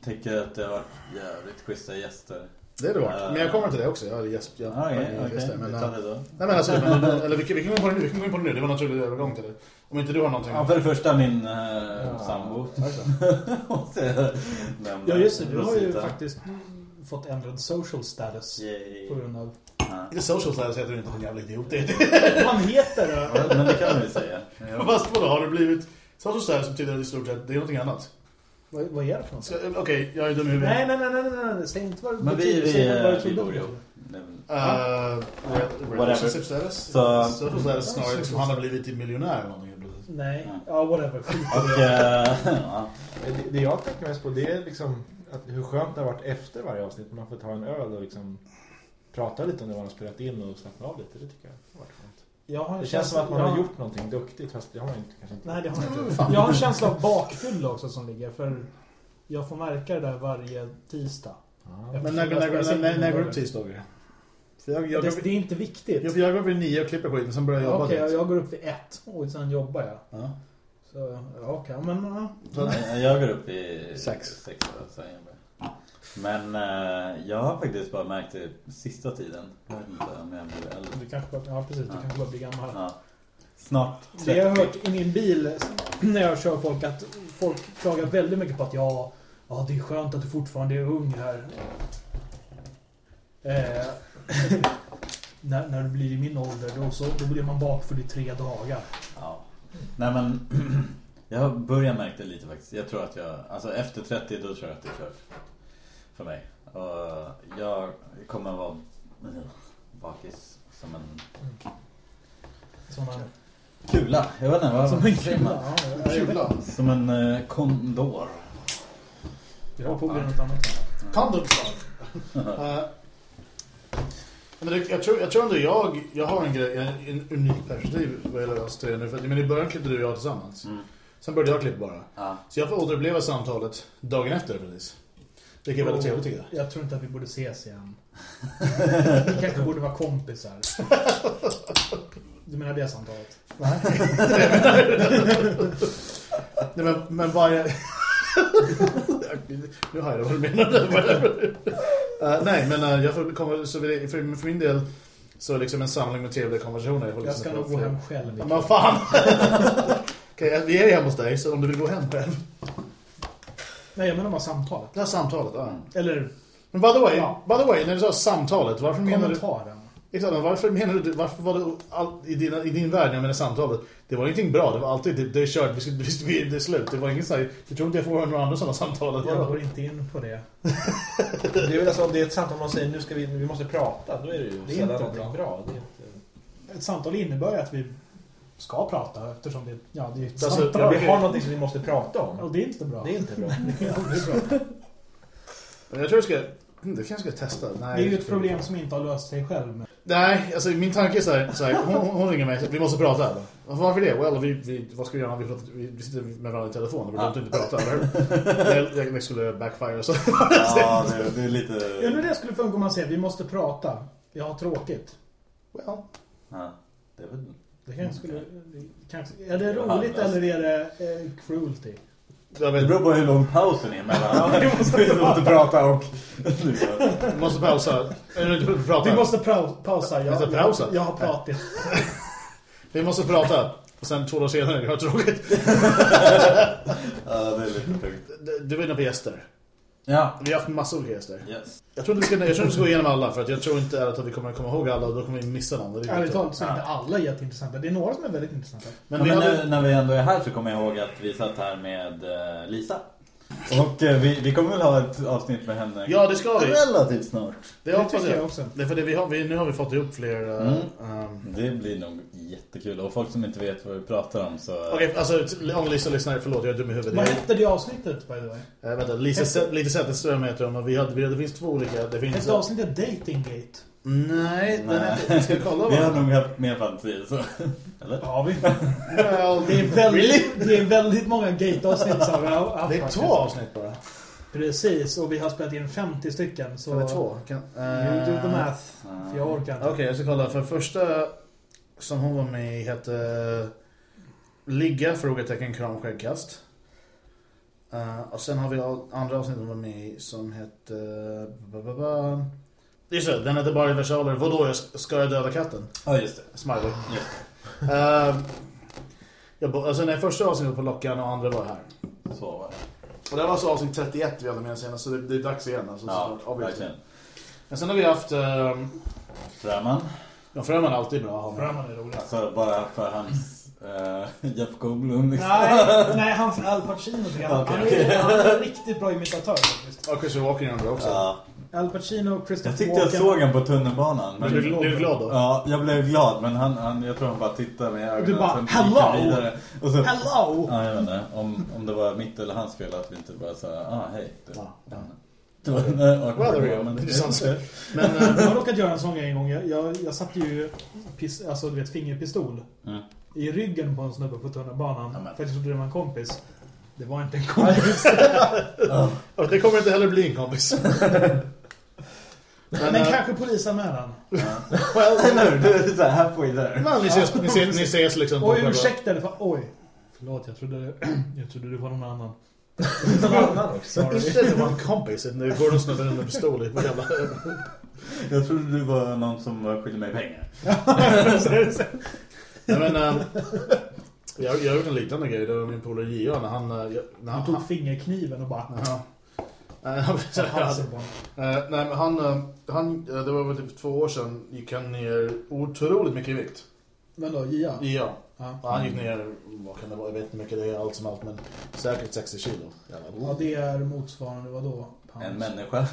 tycker att det har varit jävligt schyssta gäster. det är det varit. Men jag kommer till det också. Jag har gäst, jag, Ja, Okej, jag, gäster, men, Vi eh, tar det då. Nej men alltså, men, eller vi kan, vi kan gå in på det nu, vi kan gå in på det nu. Det var en naturlig övergång till det. Om inte du har någonting. Ja, för det första min uh, sambo. Jag nämna. Ja just det, du har ju faktiskt fått ändrad social status Yay. på grund av... Ja. Inte social status heter du inte, din jävla idiot. Vad heter det? Ja, Men det kan man ju säga. Ja. Fast vadå, har du blivit... Social status betyder i stort sett, det är någonting annat. Vad, vad är det för något? Okej, jag är dum i huvudet. Nej, nej, nej, nej, nej, nej. Säg inte vad det Men vi, vi, Säg vad det vi betyder. bor ihop. Det är väl- Uh, re- relationship status? Så- social status snarare liksom, han har blivit till miljonär eller någonting. Nej, ja whatever. Det. eh, ja. Det, det jag tänker mest på det är liksom att hur skönt det har varit efter varje avsnitt. Man får ta en öl och liksom prata lite om det man har spelat in och slappna av lite. Det tycker jag. Jag har en Det känns som att man jag har gjort någonting duktigt fast det har man inte, kanske inte. Nej, det har jag inte. Jag har en känsla av bakfylla också som ligger. För jag får märka det där varje tisdag. Ja. Men när, när, när, när, går du upp tisdagar? Jag, jag, det, det är inte viktigt. jag, jag går upp vid nio och klipper skiten, sen börjar jag Ja, jobba Okej, direkt. jag går upp vid ett och sen jobbar jag. Ja. Så, ja, okej, men... ja. Så, Jag går upp i Sex. sex jag jobbar. Men eh, jag har faktiskt bara märkt det sista tiden. Jag vet inte om jag blir äldre. Du kanske bara, ja precis, du Ja. kanske bara blir gammal. Ja. Snart 30. Det jag har hört i min bil när jag kör folk att folk klagar väldigt mycket på att ja, ja det är skönt att du fortfarande är ung här. Eh, när, när du blir i min ålder då, så, då blir man bakfull i tre dagar. Ja. Nej men, jag har börjat märka det lite faktiskt. Jag tror att jag, alltså efter 30 då tror jag att det är kört. För mig. Och jag kommer att vara eh, bakis som en Som en, kula. Jag vet inte vad som en kula. Ja. Kula. Som en eh, kondor. Jag har på att bli något annat. Kondensar. uh, men det, jag, tror, jag tror ändå jag, jag har en, grej, en, en unik perspektiv vad gäller oss tre nu. För, men i början klippte du och jag tillsammans. Mm. Sen började jag klippa bara. Ja. Så jag får återuppleva samtalet dagen efter precis. Det är väldigt trevligt tycker jag. Jag tror inte att vi borde ses igen. Vi kanske borde vara kompisar. Du menar det samtalet? Nej. Nej men, men varje... nu har jag vad du menar. uh, nej, men uh, jag får komma, så vill, för, för min del så är liksom en samling med trevliga konversationer. får Jag lyssna ska nog gå hem själv. Men fan! Okej, vi är hemma hos dig, så om du vill gå hem själv. Nej, jag menar bara samtalet. Det här samtalet, ja. Eller Men by the way, Ja. by the way när du sa samtalet, varför menar du... kommentaren. Exakt, men varför menar du, varför var det all, i, din, i din värld jag menar samtalet? Det var ingenting bra, det var alltid, det, det är kört, vi, vi, det är slut. Det var ingen sån här, jag tror inte jag får höra några andra sådana samtal. Jag går inte in på det. Det är väl alltså om det är ett samtal man säger nu ska vi, vi måste prata, då är det ju Det är inte bra. bra. Det är inte... Ett samtal innebär att vi ska prata eftersom det, ja, det är ett Alltså, samtal. jag Vi har någonting som vi måste prata om. Och det är inte bra. Det är inte bra. Det är bra. Men jag tror jag ska, mm, det kanske jag ska testa. Nej, Det är ju ett problem som inte har löst sig själv. Men Nej, alltså min tanke är så här, så här hon, hon ringer mig, vi måste prata. Eller? Varför det? Well, vi, vi, vad ska vi göra när vi, pratar, vi, vi sitter med varandra i telefon? Det borde inte prata, eller hur? Jag, jag skulle backfire och så. Ja, det, det är lite... ja, nu det skulle funka om man säger vi måste prata. Jag har tråkigt. Well, Ja, det är väl... Det kanske skulle... det Kanske, är det roligt eller är det eh, cruelty? jag Det vet, beror på hur lång pausen är mellan. Vi måste Vi måste prata och... vi måste pausa. Inte prata. Vi måste pausa. Vi Jag, måste pausa. jag, jag har pratat. Vi måste prata. Och sen två dagar senare, jag har tråkigt. Ja, det är lite tungt. Du- Du var inne på gäster. Ja. Vi har haft massa olika gäster. Yes. Jag tror inte vi ska, jag tror inte vi ska gå igenom alla för att jag tror inte att vi kommer komma ihåg alla och då kommer vi missa någon. Det är Ärligt talat så är inte alla jätteintressanta. Det är några som är väldigt intressanta. Men, vi men hade, nu, när vi ändå är här så kommer jag ihåg att vi satt här med eh, Lisa. Och eh, vi, vi kommer väl ha ett avsnitt med henne Ja, det ska vi. relativt snart. Det Det hoppas tycker jag jag. också. Det är för det vi har, vi, nu har vi fått ihop fler... Uh, Mm. um, Det blir nog jättekul. Och folk som inte vet vad vi pratar om så... Okej, alltså om Lisa lyssnar, förlåt, jag är dum i huvudet. Vad Jag, hette det avsnittet by the way? äh, vänta, Lisa, Sä- Lisa Zetterström heter hon och vi hade, vi hade, det finns två olika. Det finns... Hette avsnittet Datinggate? Nej, den heter, ska jag kolla Vi har vad? nog haft mer fantasi så. Eller? Ja, vi. Well, Det är väldigt, det är väldigt många gate-avsnitt som vi har haft Det är faktiskt. två avsnitt bara. Precis, och vi har spelat in 50 stycken. Så det två? Kan, you do the eh, math. För jag orkar inte. Okej, jag ska kolla. För första som hon var med i hette Ligga, frågetecken, kram, skäggkast. Uh, och sen har vi andra avsnitt hon var med i som hette... ba, det, den hette bara versaler. Vadå, jag ska- jag döda katten? Ja, just det. Smiley. Just Uh, jag, alltså när första avsnittet var på Lockan och andra var här. det. Så var det. Och det var så avsnitt 31 vi hade med senast, så det, det är dags igen. Alltså, Ja, snart, verkligen. Men sen har vi haft... Um, Fröman. ja, Fröman är alltid bra att ha med. Fröman är roligt. Alltså bara för hans uh, Jeff Goldblum liksom. Nej, nej, hans Al Pacino tycker jag. Okej, han, är, han är en riktigt bra imitatör faktiskt. Och Christopher Walken är andra också. Ja. Al Pacino och Christopher Jag tyckte jag såg honom på tunnelbanan. Men du, du är glad då? Ja, jag blev glad men han, han, jag tror han bara tittade med ögonen Du bara, "Hello!" Och så, Hello! ja, jag vet inte om, om det var mitt eller hans fel att vi inte bara sa ah hej. Du. Ja, ja. Det var en awkward. Men, Jag har råkat göra en sån grej en gång. Jag, jag, jag satte ju pis, alltså, du vet, fingerpistol Mm. i ryggen på en snubbe på tunnelbanan. Ja, men. för att jag trodde det var en kompis. Det var inte en kompis. och det kommer inte heller bli en kompis. Men, eh, kanske polisanmälan. well, Eller hur? Du är såhär halfway there. well, ni, ses, ni, ses, ni ses liksom själva- ursäkta. Det var, oj. Förlåt, jag trodde, jag trodde det var någon annan. Någon annan också. Inte det var en kompis. Nu går de snubben under pistol i på jävla... Jag trodde du var någon som skyldig mig pengar. Nej, men, eh, jag, jag har gjort en liknande grej. Det var min polare Gio när han... eh, När Han han, tog fingerkniven och bara... Ja. Nej. Eh, nej, men han, eh, han, eh, det var väl typ två år sedan, gick han ner otroligt mycket i vikt. Men då, Gia? Ja. Ja. Han gick ner, vad kan det vara, jag vet inte hur mycket det är allt som allt, men säkert 60 kilo. Jävlar. Ja, det är motsvarande vad då? Pounds. En människa.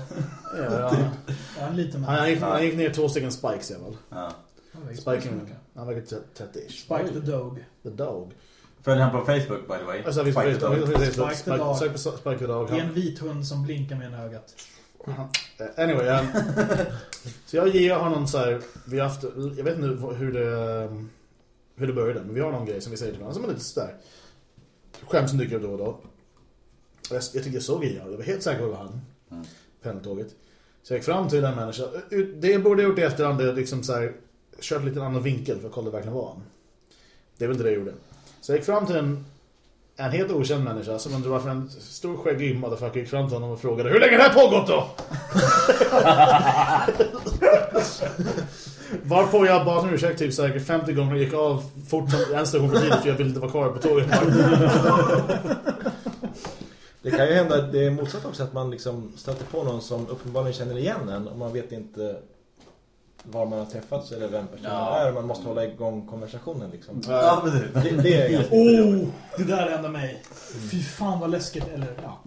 Ja, ja. Ja, en liten Han, han, gick, han gick ner två stycken spikes i alla fall. Ja. Han väger 30-ish. Spike the Dog. The dog. Följer han på Facebook by the way? Alltså, vi Spike the Dog. Spike. Spike, the dog. Det är en vit hund som blinkar med en ögat. eh, anyway, han, så jag har någon så här, vi har haft, jag vet inte hur det, hur det började, men vi har någon grej som vi säger till varandra som är lite sådär. Skämt som dyker upp då och då. Och jag, jag tyckte jag såg Gio, jag var helt säker på det var han. Mm. pendeltåget. Så jag gick fram till den människan. Det jag borde ha gjort i efterhand är liksom så här, kört lite en annan vinkel för att kolla det verkligen var han. Det är väl inte det jag gjorde. Så jag gick fram till en, en helt okänd människa som undrade varför en stor skäggig motherfucker gick fram till honom och frågade Hur länge har det här pågått då? Varpå jag bad om ursäkt typ säkert 50 gånger och gick av fort som en station för tidigt för jag ville inte vara kvar på tåget. Det kan ju hända att det är motsatt också att man liksom stöter på någon som uppenbarligen känner igen en och man vet inte var man har träffats eller vem personen Ja. är man måste hålla igång konversationen liksom. Ja, men det, Det, det är ganska Oh, det där hände mig. Fy fan vad läskigt. Eller ja,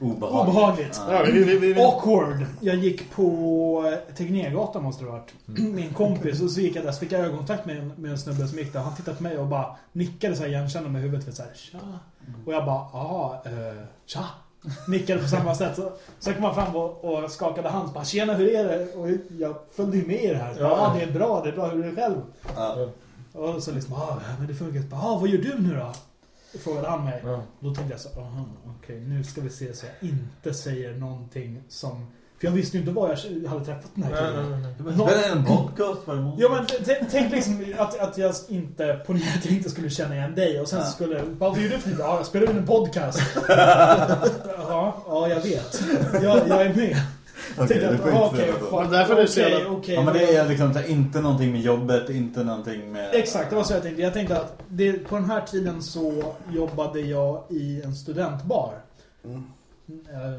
obehagligt. obehagligt. Ja, vi, vi, vi, vi, Awkward. Jag gick på Tegnérgatan måste det ha varit. Med en kompis och så gick jag där så fick jag ögonkontakt med en, med en snubbe som gick där. Han tittade på mig och bara nickade så här igenkände med huvudet så här, tja. Och jag bara, ja, eh, tja. Nickade på samma sätt. Så, så kom man fram och, och skakade hand. Bara, Tjena, hur är det? Och jag följde ju med er här. Ja, Ja. det är bra. Det är bra. Hur är det själv? Ja. Och så liksom, ja, men det funkar. Bara, ah, vad gör du nu då? Frågade han mig. Ja. Då tänkte jag så, okej, nu ska vi se så jag inte säger någonting som... För jag visste ju inte vad jag hade träffat den här killen. nej, nej, nej. Du bara, Spelar en podcast varje månad? Ja men tänk liksom att, att jag inte på att jag inte skulle känna igen dig och sen Ja. skulle... Vad gör du för Ja, jag spelar in en podcast. ja, ja, jag vet. Jag, jag är med. Okej, det att, får så. fuck, Men därför är det. Ja, men det är liksom inte någonting med jobbet, inte någonting med... Exakt, det var så jag tänkte. Jag tänkte att det, på den här tiden så jobbade jag i en studentbar. Mm.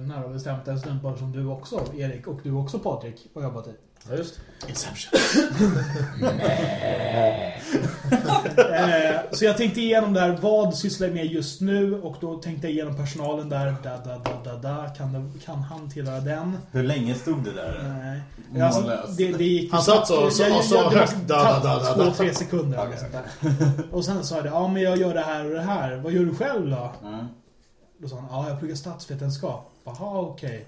Närmare bestämt en studentbar som du också, Erik, och du också, Patrik, har jobbat i. Ja, just. Inception. Eh, så jag tänkte igenom där, vad sysslar jag med just nu? Och då tänkte jag igenom personalen där. Da, da, da, da, da. Kan, det, kan han tillhöra den? Hur länge stod det där? Nej. Alltså, det, det gick Han satt så- så- och sa det var högt, da, da, da, da, Två, tre sekunder. sånt där. Och sen sa jag det, ja men jag gör det här och det här. Vad gör du själv då? Mm. Då sa han, ja jag pluggar statsvetenskap. Jaha, okej.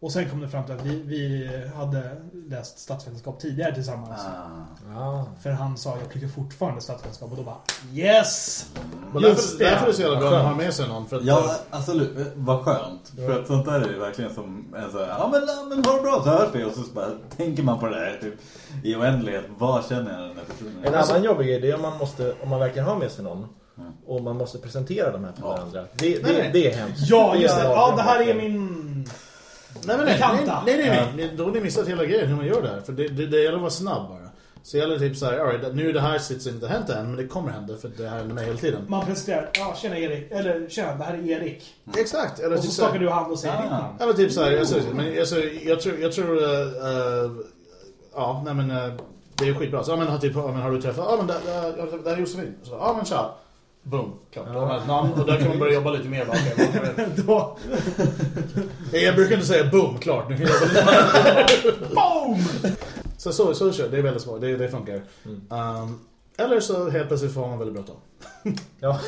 Och sen kom det fram till att vi, vi hade läst statsvetenskap tidigare tillsammans. Ah. Ja. För han sa, jag pluggar fortfarande statsvetenskap. Och då bara, yes! Men Just därför, det. därför är det så jävla bra att ha med sig någon. För att, Ja, absolut. Vad skönt. För att sånt där är ju verkligen som en så här, ja men, ja, men ha det bra så hörs vi. Och så bara tänker man på det där typ, i oändlighet. Vad känner jag den där personen? En annan jobbig grej det är om man måste, om man verkligen har med sig någon. Och man måste presentera de här för Ja. varandra. Det, det, Nej, nej. det är hemskt. Ja, är just det. Ja, det här är min... nej, men nej, nej, nej, nej, nej. Då har ni missat hela grejen hur man gör det här. För det, det, det gäller att vara snabb bara. Så gäller typ såhär, alright, nu är det här sitter inte hänt än, men det kommer hända för det här händer mig hela tiden. Man presenterar, ja tjena Erik, eller tjena, det här är Erik. Exakt, eller Och så typ såhär- skakar du hand och säger ditt namn. Eller typ såhär, jag, säger- men jag, säger- jag tror, jag tror, eh, eh, ja, nej men eh, det är skitbra. Så, ja, men, har, typ, ja, men har du träffat, ja men det, här är Josefin. Så, ja men tja. Boom, klart. Då har man ett namn och där kan man börja jobba lite mer. Då, Nej, Jag brukar inte säga boom, klart. Nu kan jag jobba lite boom! Så, så, så kör det är väldigt smart, det, det funkar. Mm. Um, eller så helt plötsligt får man väldigt bråttom. Ja.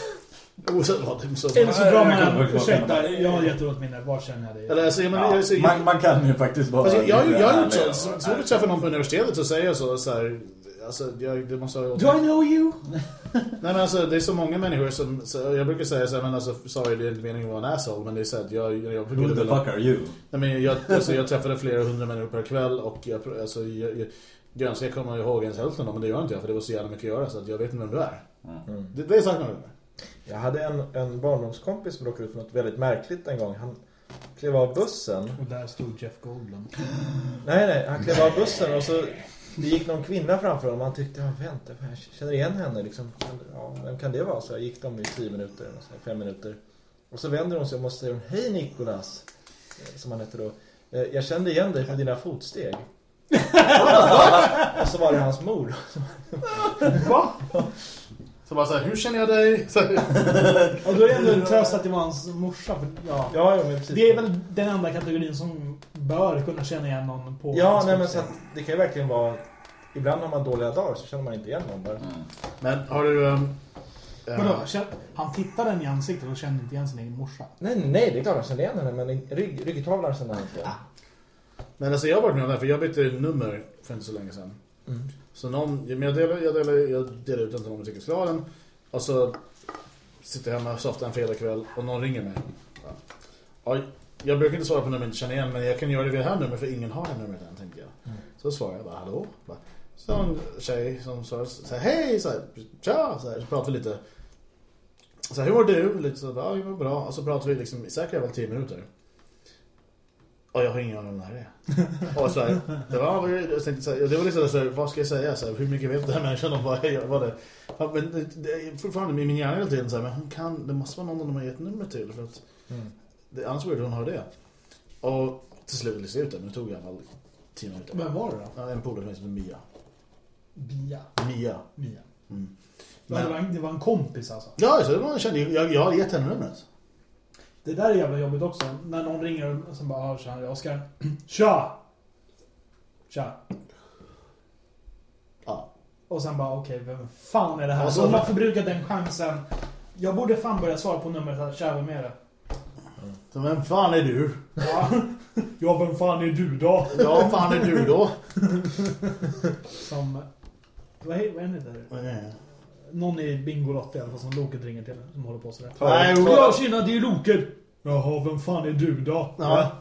Oavsett vad det är så. Eller så drar man en, ursäkta, jag har jättedåligt minne, var känner jag dig? Eller alltså, jag, men, Ja, jag, så, man, man kan ju faktiskt vara Fast jag, jag, lite jag har gjort så, så fort jag träffar någon på universitetet så säger jag så, så här, alltså, jag, det måste ha... Do I know you? Nej men alltså, det är så många människor som, så, jag brukar säga så här, men alltså, sorry det är inte meningen att vara en asshole, men det är så att jag, jag, jag, Who the fuck are you? Nej, men jag, alltså, jag träffade flera hundra människor per kväll och jag, alltså, jag, jag, jag önskar jag kommer ihåg ens hälften men det gör inte jag för det var så jävla mycket att göra så att jag vet inte vem du är. Mm. Det, det saknar du. Jag hade en, en barndomskompis som råkade ut för något väldigt märkligt en gång. Han klev av bussen. Och där stod Jeff Goldblum. Nej, nej, han klev av bussen och så det gick någon kvinna framför honom och han tyckte, ja vänta, jag känner igen henne liksom. Ja, vem kan det vara? Så jag gick de i tio minuter, fem minuter. Och så vänder hon sig om och säger, hej Nikolas, eh, som han heter då. "Eh, Jag kände igen dig på dina fotsteg. och så var det hans mor. Va? Så bara så här, hur känner jag dig? Så Och då är det ändå en tröst att det var hans morsa. För, ja. Ja, ja, men precis. Det är väl den enda kategorin som bör kunna känna igen någon på Ja, nej men så att det kan ju verkligen vara... Ibland har man dåliga dagar så känner man inte igen någon bara. Mm. Men har du... Um, Vadå? Känn- Han tittade den i ansiktet och kände inte igen sin egen morsa. Nej, nej, det är klart han känner igen henne, men i rygg, ryggtavlan känner han inte. Men alltså jag har varit med om det här, för jag bytte nummer för inte så länge sedan. Mm. Så någon, men jag delar, jag delar, jag delar ut den till någon den. Och så sitter jag hemma och softar en fredagkväll och någon ringer mig. Ja. Jag brukar inte svara på nummer jag inte känner igen, men jag kan göra det vid det här numret för ingen har det numret än, tänkte jag. Så svarar jag bara, hallå? Bara, Så en tjej som sa så här, hej, så här, tja, så, här, så pratar vi lite. Så här, hur mår du? Lite så, ja, jag mår bra. Och så pratar vi liksom, säkert väl 10 minuter. Och jag har ingen aning om det här är. Och så här, det var, jag tänkte så här, det var liksom så här, vad ska jag säga? Så här, hur mycket vet den här människan om vad jag gör? Vad det, men det, det är fortfarande i min hjärna hela tiden så här, men hon kan, det måste vara någon de har gett nummer till. För att, det, annars borde hon ha det. Och till slut listade jag ut det, men det tog i alla fall 10 minuter. Vem var det då? En polare som heter Mia. Bia. Mia. Mia. Mm. Men... Det, var en, det var en kompis alltså. Ja, så det var, jag kände, jag, jag har gett henne numret. Det där är jävla jobbigt också. När någon ringer och sen bara, ja, tja, Oskar. Tja! Tja. Ja. Och sen bara, okej, vem fan är det här? Och så- Så de har förbrukat den chansen. Jag borde fan börja svara på numret att tja, vem är det? Så vem fan är du? Ja, ja vem fan är du då? Ja, fan är du då? Som, vad är vad är det där? Någon i Bingolotto i alla fall som Loket ringer till. Som håller på sådär. Nej, Ja, tjena, det är Loket. Jaha, vem fan är du då? Ja.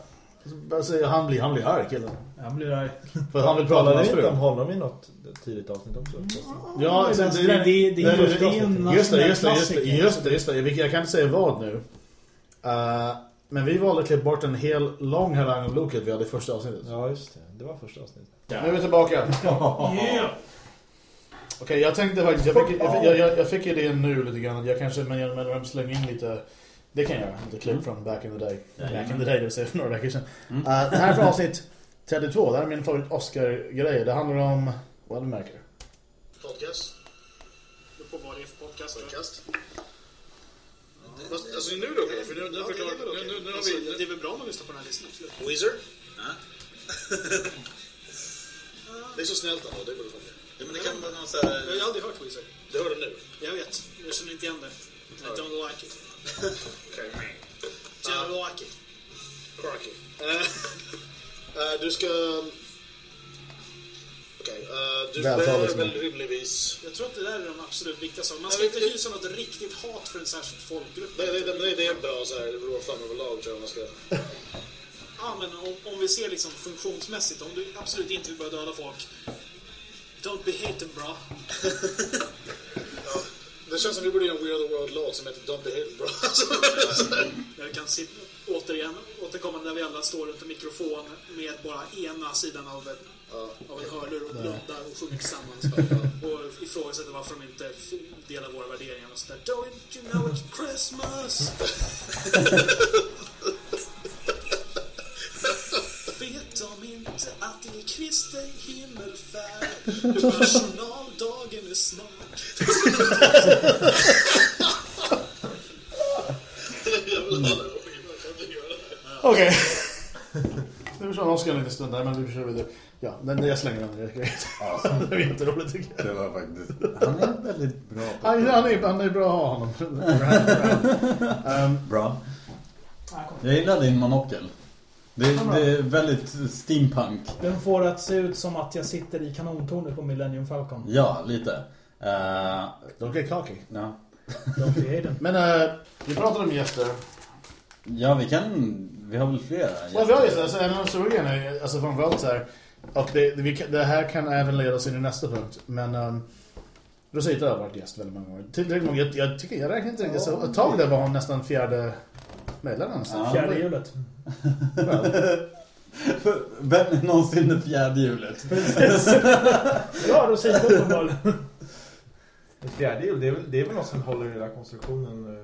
Alltså, han blir, han blir arg killen. Jag blir arg. För han vill prata med hans fru. om honom i något tidigt avsnitt också? Ja, sen, det- det- det är det en just det, just det, just det, just det, just det. Jag kan inte säga vad nu. Eh, men vi valde att klippa bort en hel lång harang av Loket vi hade i första avsnittet. Ja, just det. Det var första avsnittet. Nu är vi tillbaka. Yeah! Okej, jag tänkte faktiskt, jag fick, jag, fick- jag, jag, jag fick idén nu lite grann jag kanske med, med, med slänga in lite, det kan jag göra, lite klipp från back in the day. Back in the day, det vill säga för några veckor sedan. Mm. Eh, det här är för avsnitt 32, det här är min favorit Oscar-grej. Det handlar om, vad du märker. Podcast. Det på vad det är för podcast. podcast. Fast, alltså nu är det okej, för nu, nu, förklarar, nu, nu, nu har vi... Det är väl bra om man lyssnar på den här listan. Weezer? det är så snällt ändå, det borde funka. Ja, men det kan vara någon så här... Jag har aldrig hört Weezer. Det hör du nu? Jag vet, jag känner inte igen det. I don't like it. Okej. Don't like it. Crocky. Eh, du ska... Okej, eh, du Vältaligt bör som- väl rimligtvis... Jag tror att det där är de absolut viktigaste. Man ska inte hysa något riktigt hat för en särskild folkgrupp. Nej, det, det, det är bra så här, det beror fram överlag tror jag man ska... Ja, men om, om vi ser liksom funktionsmässigt, om du absolut inte vill börja döda folk. Don't be hating bra. ja, det känns som vi borde göra en We Are The World-låt som heter Don't Be Bra. Jag kan sitta, återigen, återkomma där vi alla står runt en mikrofon med bara ena sidan av Ja. av en hörlur och blundar och sjunger tillsammans. och ifrågasätter varför de inte delar våra värderingar och sådär. Don't you know it's Christmas? Vet de inte att det är Kristi himmelfärd? Nationaldagen är snart. Okej försvann Oskar en liten stund där, men vi kör vidare. Ja, den, jag slänger den. Det är- det är jätteroligt tycker jag. Det var faktiskt... Han är väldigt bra på Han, han, är, han är bra att ha honom. um, Bra. Jag gillar din monokel. Det, det är väldigt steampunk. Den får att se ut som att jag sitter i kanontornet på Millennium Falcon. Ja, lite. Uh, Don't get cocky. ja. Don't be. Men uh, vi pratade om gäster. Ja, vi kan... Vi har väl flera Ja, vi har gäster. Alltså, en av de stora grejerna är alltså, framförallt så här. Och det, det, kan- det här kan även leda oss in i nästa punkt. Men um, Rosita har varit gäst väldigt många år. Tillräckligt många. Jag, jag, tycker, jag räknar inte riktigt. Så ett tag där var hon nästan fjärde medlemmen. Så. Ja. Fjärde hjulet. Vem är någonsin det fjärde hjulet? Ja, Rosita uppenbarligen. Det fjärde hjul, det är, väl, det är väl något som håller hela konstruktionen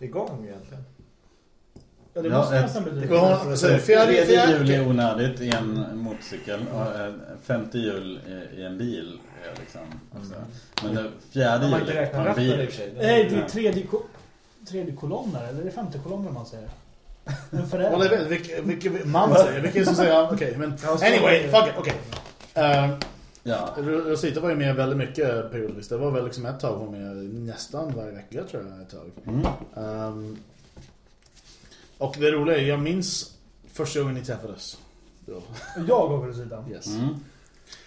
eh, igång egentligen. Ja, det Ja, måste ett- nästan fjärde, fjärde, Tredje hjul är onödigt i en motorcykel och eh, femte hjul i- en bil är liksom... Alltså. Men det fjärde hjulet på en ratten i och bil... Nej, det är tredje, ko tredje kolonner, eller är det femte kolonner man säger? En Well, föräldrar. jag vet, vilken, vilken man säger, vilken som säger, okej, men Ja, anyway, fuck it, okej. Ehm, Ja. Rosita var ju med väldigt mycket periodvis. Det var väl liksom ett tag hon var med nästan varje vecka tror jag ett tag. Mm. Ehm, och det roliga är, jag minns första gången ni träffades. Då. Jag och Rosita. Yes. Mm.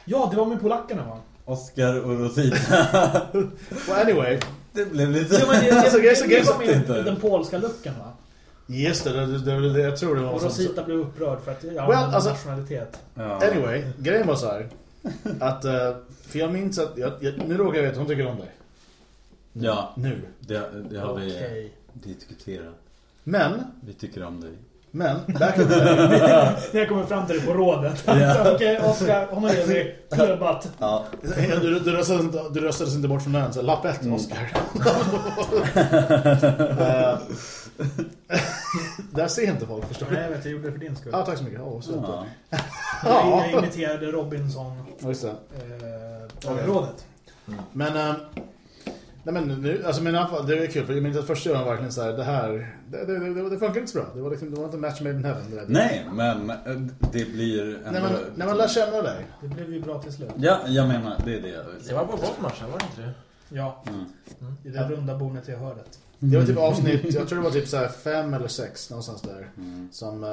Ja, det var med polackerna va? Oscar och Rosita. Well, anyway, Det blev lite... Ja, men det, Alltså, det, det, guess var med inte. den polska looken va? Just det, det, det, det, jag tror det var Och Rosita blev upprörd för att jag Well, använde alltså- nationalitet. Ja. Anyway, grejen var så här att, eh, för jag minns att, jag, jag, nu råkar jag veta hon tycker om dig. Ja. Nu. Det, det har vi Okej. diskuterat. Men, Vi tycker om dig. men, back in the day. När jag kommer fram till det på rådet. Ja. Okej, Oskar, honom är vi klubbat. Ja. Du, du, röstades inte, du röstades inte bort från den, så lapp ett, Oscar. Eh, Där ser inte folk, förstår Nej, du? jag vet, jag gjorde det för din skull. Ja, tack så mycket. Åh, så Ja. Jag, jag imiterade Robinson just det. eh, rådet. Men, eh, nej men nu, alltså men i alla fall, det är kul för jag minns att första gången var verkligen så här, det här, det, det, det, det funkar inte så bra. Det var, liksom, det var inte match made in heaven. Det där. Nej, men eh, det blir ändå... När man, när man lär känna dig. Det blev ju bra till slut. Ja, jag menar, det är det jag vill Det var på bortmatchen, var det inte det? Ja, Mm. i det runda bordet i hörnet. Det var typ avsnitt, jag tror det var typ så här fem eller sex någonstans där. Mm. Som eh,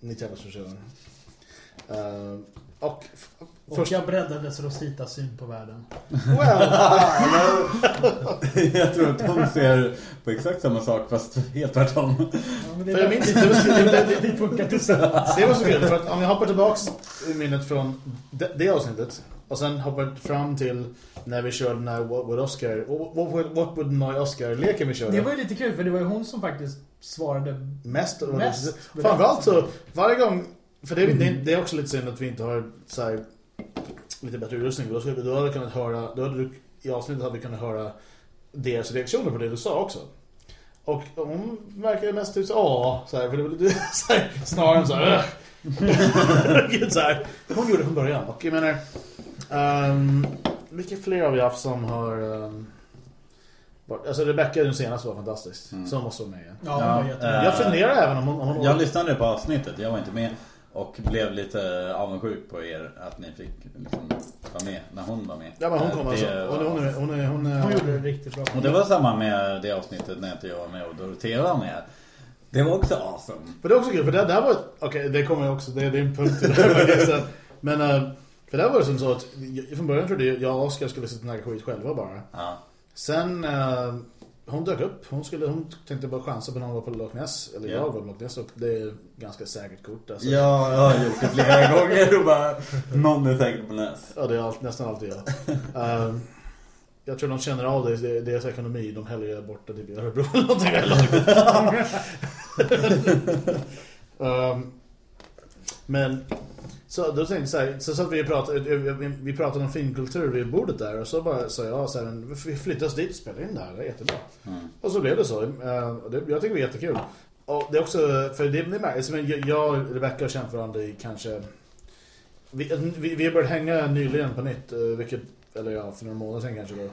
ni tävlas för. Uh, Och först, jag breddades Rositas syn på världen. well, jag tror att hon ser på exakt samma sak fast helt tvärtom. Ja, För jag är minns det, inte- det, det, det funkar tillsammans. det var så kul för att om jag hoppar tillbaks i minnet från det, det avsnittet och sen hoppar fram till när vi körde den här What Would Oscar, what, what, what would my Oscar-leken vi körde. Det var ju lite kul för det var ju hon som faktiskt svarade Mest. Mest. Framförallt så, varje gång, för det, är- det, det är också lite synd att vi inte har så här, lite bättre utrustning. Då, skulle, då hade kunnat höra, då hade du, i avsnittet hade vi kunnat höra deras reaktioner på det du sa också. Och hon verkade mest typ så, åh, så här, för det var lite så här, snarare än så här, "Ugh." så här. Hon gjorde det från början. Och jag menar, um, vilka fler har vi haft som har... Um, varit- alltså Rebecca den senaste var fantastisk. Mm. Så måste vara med igen. Ja, hon eh, Jag funderar även om hon... Om hon Jag lyssnade på avsnittet, jag var inte med. Och blev lite avundsjuk på er att ni fick liksom vara med när hon var med. Ja men hon Eh, kom det alltså. var- Hon, hon, hon, hon, Hon gjorde det riktigt bra. Och det var samma med det avsnittet när inte jag var med och Dorothea var med. Det var också awesome. För det är också kul, för det, det här var... Okej, det kommer jag också. Det, det är en punkt till det här. Men... eh, För det här var det som så att... Från början trodde jag och Oskar skulle sitta och snacka skit själva bara. Ja. Sen... hon dök upp. Hon, skulle, hon tänkte bara chansa på någon var på Loch Ness. Eller Ja. jag var på Loch Ness. Och det är ganska säkert kort. Alltså. Ja, jag har gjort det flera gånger och bara Någon är säkert på näs. Ja, det är allt, nästan alltid jag. Ehm, jag tror de känner av det, det deras ekonomi. De hellre borta typ i Örebro eller någonting. um, men så då tänkte jag så här, så satt vi och pratade, vi, vi pratade om finkultur vid bordet där och så bara sa jag så här, vi flyttar oss dit och spelar in det här, det är jättebra. Mm. Och så blev det så. Det, jag tycker det är jättekul. Och det är också, för det, det märks, men jag- och Rebecca har känt varandra i kanske vi, vi, vi har börjat hänga nyligen på nytt, eh, vilket, eller ja, för några månader sedan kanske då.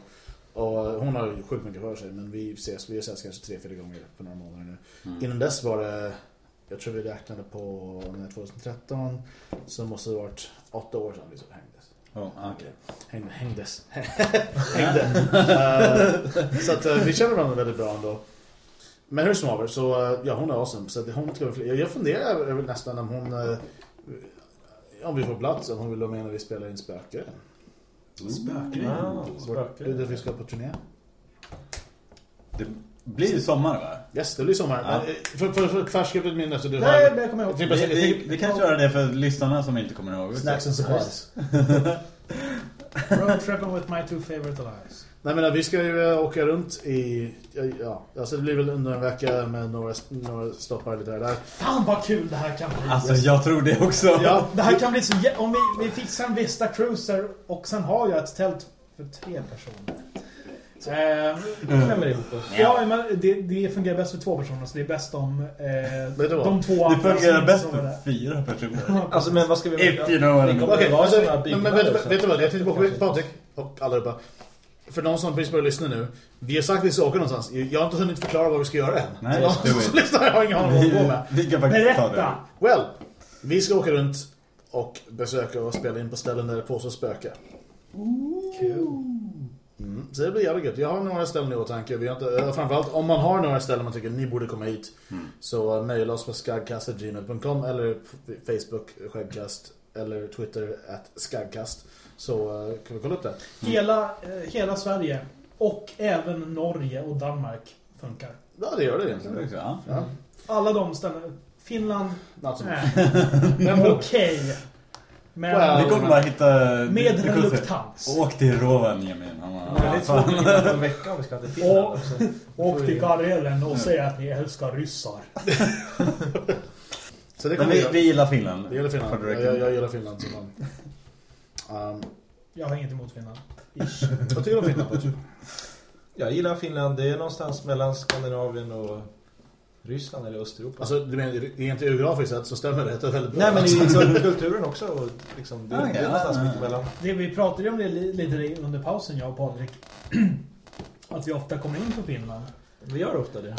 Och eh, hon har ju sjukt mycket för sig, men vi ses, vi ses kanske tre, fyra gånger på några månader nu. Mm. Innan dess var det, jag tror vi räknade på när 2013, så måste det ha varit åtta år sedan vi så hängdes. Oh, okej. Hängde, hängdes. Hängde. Eh, så att eh, vi känner varandra väldigt bra ändå. Men hur som haver, så eh, ja, hon är awesome. Så att hon ska, jag, jag funderar över nästan om hon, eh, om vi får plats, om hon vill vara med när vi spelar in Spöke. Spökning. Ah, Det är spöke. därför vi ska på turné. Det blir ju sommar va? Yes, det blir sommar. Ja. Men, eh, för, för, för minne så du Nej, har... men jag kommer ihåg. Vi, vi, vi kan köra det för lyssnarna som inte kommer ihåg. Snacks and supplies. Road tripping with my two favorite allies. Nej men vi ska ju eh, åka runt i, ja, alltså det blir väl under en vecka med några, några stoppar lite och där. Fan vad kul det här kan bli. Alltså jag tror det också. Ja, Det här kan bli så Om vi, vi fixar en Vista Cruiser och sen har jag ett tält för tre personer. Eh, Klämmer ihop oss. ja, men det, det fungerar bäst för två personer så det är bäst om eh, de två Det fungerar bäst inte för fyra personer. Alltså men vad ska vi... If you know what I mean. Det kommer Okej, vara alltså, såna men, men vet, du vad? Jag tänkte på Patrik och allihopa. För de som precis börjar lyssna nu. Vi har sagt att vi ska åka någonstans. Jag har inte hunnit förklara vad vi ska göra än. Nej, it. som lyssnar har ingen aning om vad vi på med. Vi kan faktiskt ta det. Berätta! Well, vi ska åka runt och besöka och spela in på ställen där det påstås spöka. Kul. Mm. Så det blir jävligt gött. Jag har några ställen i åtanke. Vi har inte, eh, framförallt om man har några ställen man tycker ni borde komma hit. Så uh, mejla oss på skagkast.gmail.com eller Facebook skäggkast eller Twitter at skagkast. Så uh, kan vi kolla upp det. Hela, eh, hela Sverige och även Norge och Danmark funkar. Ja, det gör det egentligen. Ja. Ja. Alla de ställena. Finland, Not so much. Okej. Men Well, Vi kommer bara hitta... med kommer säga, reluktans. Åk till Rovaniemi. Han två fan. timmar på en vecka om vi ska till Finland Och- också. Åk till Karelen och säg att ni älskar ryssar. Så det Men kommer vi, vi, gillar Finland. vi gillar Finland. Jag, jag, jag gillar Finland så. Um, Jag har inget emot Finland. vad tycker du om Finland? Jag gillar Finland. Det är någonstans mellan Skandinavien och Ryssland eller Östeuropa. Alltså, du menar, rent geografiskt sett så stämmer det. Väldigt bra. Nej, men i kul- kulturen också. Och liksom, det, Okej, det är någonstans ja, ja. mittemellan. Det, vi pratade ju om det li- lite under pausen, jag och Patrik. Att vi ofta kommer in på Finland. Vi gör ofta det.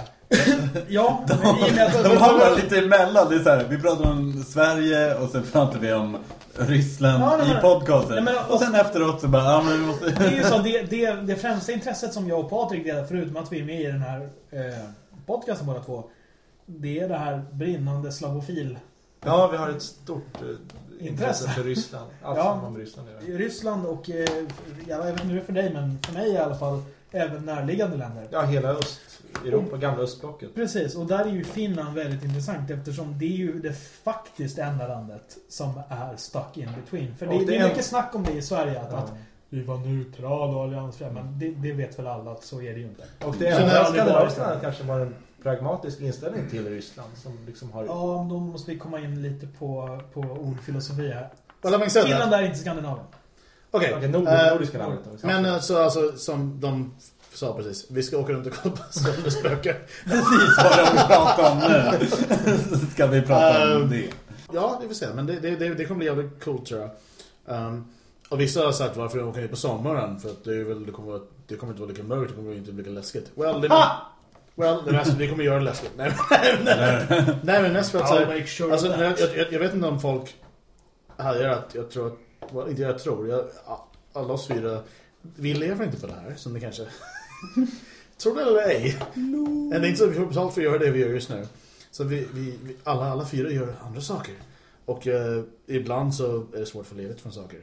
Ja, men i och med att... De hamnar lite emellan. Det är så här, vi pratar om Sverige och sen pratar vi om Ryssland Ja, nej, i podcasten. nej, men- och sen efteråt så bara, ja men vi måste... Det är ju så, det, det, det främsta intresset som jag och Patrik delar, förutom att vi är med i den här eh, podcasten båda två, det är det här brinnande slavofil. Ja, vi har ett stort eh, Intresse. intresse för Ryssland. Allt Ja. som har med Ryssland att I göra. Ryssland och, eh, jag vet inte hur det är för dig, men för mig i alla fall, även närliggande länder. Ja, hela Östeuropa, gamla östblocket. Precis, och där är ju Finland väldigt intressant eftersom det är ju det faktiskt enda landet som är stuck in between. För det, Och det det är mycket snack om det i Sverige, att, Ja. att vi var neutrala och alliansfria, men det, det vet väl alla att så är det ju inte. Och det enda bara- landet kanske var en pragmatisk inställning till Ryssland som liksom har... Ja, då måste vi komma in lite på, på ordfilosofi här. Finland är inte Skandinavien. Okej. Okej, nord, eh, nordiska landet. vi ska- Men eh, så alltså, som de sa precis. Vi ska åka runt och kolla på stående spöken. Precis vad de pratar om nu. Så ska vi prata om Ehm, det. Ja, det får se. Men det, det, det, det kommer bli jävligt coolt tror jag. Um, och vissa har sagt varför jag åker ner på sommaren. För att det, är väl, det, kommer, det kommer inte vara lika mörkt, det kommer inte bli lika läskigt. Well, det, well, det, mest, det kommer göra det läskigt. Nej, nej, nej, nej men mest för att... make sure Alltså, jag, jag, jag vet inte om folk hajar att jag tror att, well, inte jag tror, jag, alla oss fyra, vi lever inte på det här som ni kanske tror det eller ej. No. Det är inte så att vi får betalt för att göra det vi gör just nu. Så vi, vi, vi alla, alla fyra gör andra saker. Och eh, ibland så är det svårt att få ledigt från saker.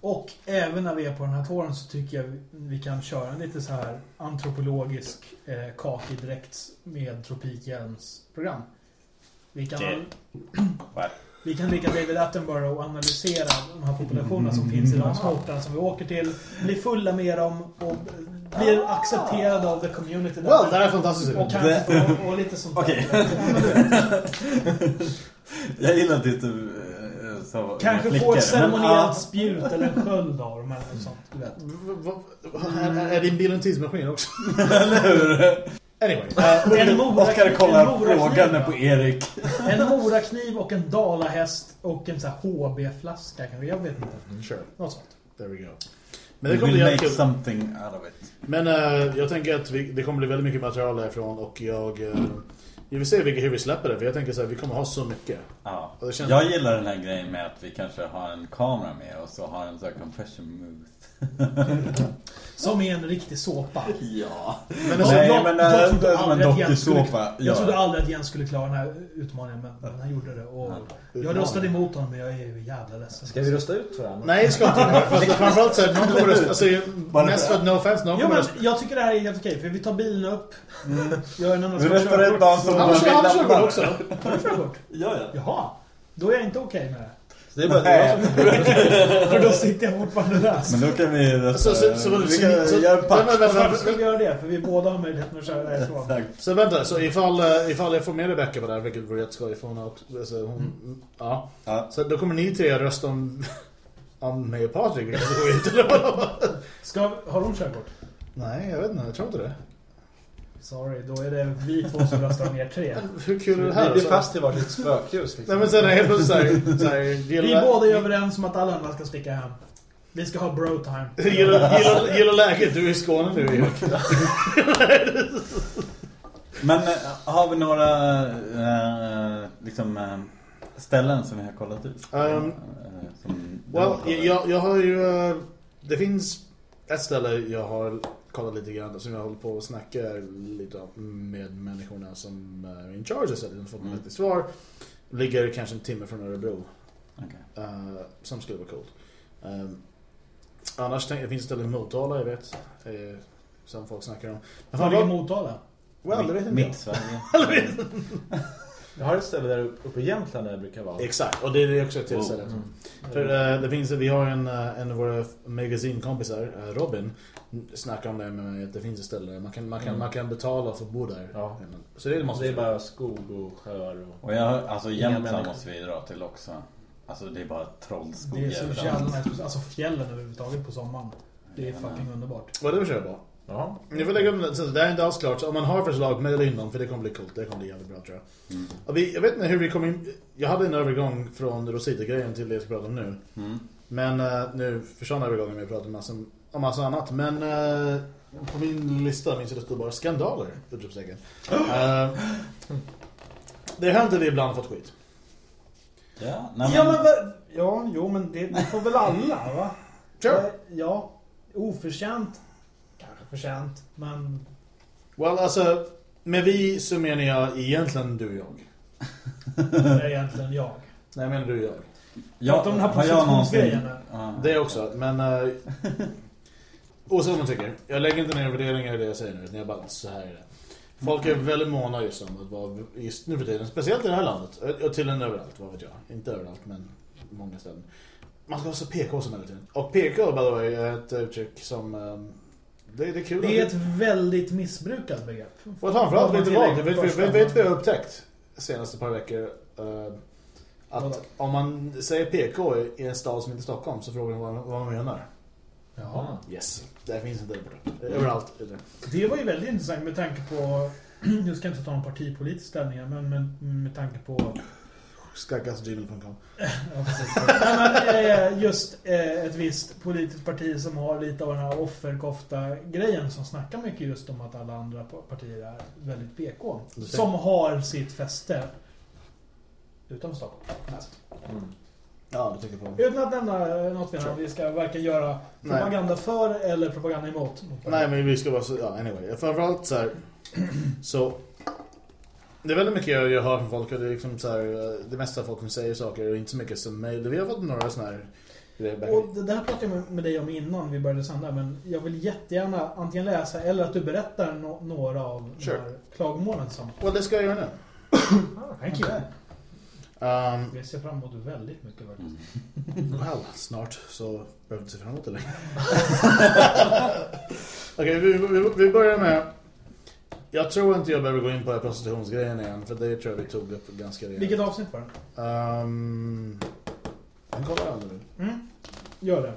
Och även när vi är på den här tåren så tycker jag vi- vi kan köra en lite så här antropologisk eh, kakig direkt med Tropikhjälms program. Vi kan, Det- vi kan lika David Attenborough och analysera de här populationerna som finns i de småorterna som vi åker till. Bli fulla med dem och blir accepterade av the community. där. Well, det här är fantastiskt. och, kanske få, och lite sånt. Okej. Jag gillar att det är typ, eh, så Kanske flickor, få ett ceremoniellt spjut eller en sköld av dem eller något sånt. Du vet. Är, är din bil en tidsmaskin också? Eller hur? Anyway. En Oskar en kollar va? på Erik. En morakniv och en dalahäst och en sån här HB-flaska kanske. Jag vet inte. Sure, Något sånt. there we go. Men det kommer bli make something out of it. Men eh, jag tänker att vi, det kommer bli väldigt mycket material därifrån och jag... Uh, jag vill se vilka, hur vi släpper det, för jag tänker så här, vi kommer ha så mycket. Ja. Och känns- Jag gillar den här grejen med att vi kanske har en kamera med och så har en sån här compression mouth. Som är en riktig såpa. Ja. Men alltså, Nej, jag, men, jag, trodde är som en aldrig att Jens skulle, dokusåpa. jag Ja. trodde aldrig att Jens skulle klara den här utmaningen, men, men han gjorde det. Och jag röstade emot honom, men jag är ju jävla ledsen. Ska vi rösta ut varandra? Nej, det ska inte Framförallt så någon kommer rösta... Alltså, mest för att no offense, någon Jo, kommer men rösta... jag tycker det här är helt okej, för vi tar bilen upp, gör en annan Vi röstar ut någon som Han kör han kör väl också? Har du körkort? Ja, ja. Jaha, då är jag inte okej med det. Så det är bara jag som... För då sitter jag fortfarande lös. Men då kan vi rösta. Så, så, så, så, vi kan så, göra en pakt. vänta, vänta, Varför ska vi göra det? För vi båda har möjligheten att köra därifrån. Exakt. Så vänta, så ifall, eh, ifall jag får med Rebecca på det här, vilket vore jätteskoj, för hon har också... Alltså, hon, ja. Ja. Så då kommer ni tre rösta om, om mig och Patrik? Ska, har hon körkort? Nej, jag vet inte, jag tror inte det. Sorry, då är det vi två som röstar om er tre. Hur kul är det Vi här? blir Så- fast i varsitt spökljus liksom. Nej men sen är det helt plötsligt såhär... Så här, gillar, Vi båda är överens om att alla andra ska sticka hem. Vi ska ha bro time. Gillar, gillar, gillar läget, du är i Skåne nu Erik. Men äh, har vi några äh, liksom äh, ställen som vi har kollat ut? Um, som du har Well, jag, jag har ju... eh, Det finns ett ställe jag har kollat lite grann som jag håller på att snacka lite om med människorna som är in charge. Jag har fått Mm. ett svar. Ligger kanske en timme från Örebro. Okej. eh, som skulle vara coolt. Um, annars tänk, det finns ett ställe i Motala jag vet. eh, som folk snackar om. Men Var ligger fan, Motala? Well, det vet inte Mitt Sverige. Jag har ett ställe där uppe i Jämtland där det brukar vara. Exakt, och det är också ett tillställe. Mm. För eh, det finns, vi har en, eh, en av våra magasinkompisar, eh, Robin, snackar om det med mig att det finns ett ställe där man kan, man kan, Mm. man kan betala för att bo där. Ja. Så det måste Det är vi bara skog och sjöar och... Och jag, alltså Jämtland måste vi dra till också. Alltså det är bara trollskog Det är så jävla Alltså fjällen överhuvudtaget på sommaren. Det är fucking underbart. Vad du köra på? Ja. Ni får lägga upp det, det här är inte alls klart. Så om man har förslag, mejla in dem för det kommer bli coolt. Det kommer bli jävligt bra tror jag. Mm. Och vi, jag vet inte hur vi kom in. Jag hade en övergång från Rosita-grejen till det jag ska prata om nu. Mm. Men eh, nu försvann övergången med att prata om massa, om massa annat. Men eh, på min lista minns jag det stod bara skandaler. Utropstecken. Uh, det har inte vi ibland fått skit. Ja, nej, Ja, men, men ja, jo men det, det får väl alla va? Sure. Ja, oförtjänt. Förtjänt, men... Well, alltså, med vi så menar jag egentligen du och jag. Det är egentligen jag. Nej, menar du och jag. om den här har jag någonsin... Ja. Det också, men... Uh, oavsett vad man tycker. Jag lägger inte ner värderingar i det jag säger nu, utan jag bara, så här är det. Folk är väldigt måna just om att vara, just nu för tiden, speciellt i det här landet. Och till en överallt, vad vet jag. Inte överallt, men många ställen. Man ska vara så PK som hela tiden. Och PK, by the way, är ett uttryck som... det, det är kul. Det är ett väldigt missbrukat begrepp. Och framförallt, vet du vad? Vet, vet, Första- vet, vi har upptäckt senaste par veckor? Vadå? att om man säger PK i- en stad som inte Stockholm så frågar de vad, vad man menar. Jaha. Yes, det finns inte. Överallt. det. Det var ju väldigt intressant med tanke på... Jag ska inte ta någon partipolitisk ställning men med, med tanke på... Skaggasgmail.com Ja. Nej, eh, just eh, ett visst politiskt parti som har lite av den här offerkofta-grejen som snackar mycket just om att alla andra partier är väldigt PK. Som har sitt fäste utanför Stockholm. Mm. Ja, du tänker på. Utan att nämna eh, något vi, vi ska varken göra propaganda för eller propaganda emot. mot Nej, men vi ska vara så... Ja, anyway. Framförallt så här... Så... Det är väldigt mycket jag, jag hör från folk och det är liksom så här, eh, det mesta folk som säger saker och inte så mycket som mejl. Vi har fått några sådana här grejer Och det där pratade jag med, dig om innan vi började sända, men jag vill jättegärna antingen läsa eller att du berättar no några av Sure. de här klagomålen som... Well, det ska jag göra nu. Thank you. Um, Vi ser fram emot väldigt mycket faktiskt. Well, snart så behöver vi inte se fram emot det längre. Okej, vi, vi, vi börjar med... Jag tror inte jag behöver gå in på prostitutionsgrejen igen, för det tror jag vi tog upp ganska rejält. Vilket avsnitt var det? Um, jag kollar om du vill. Mm. Gör det.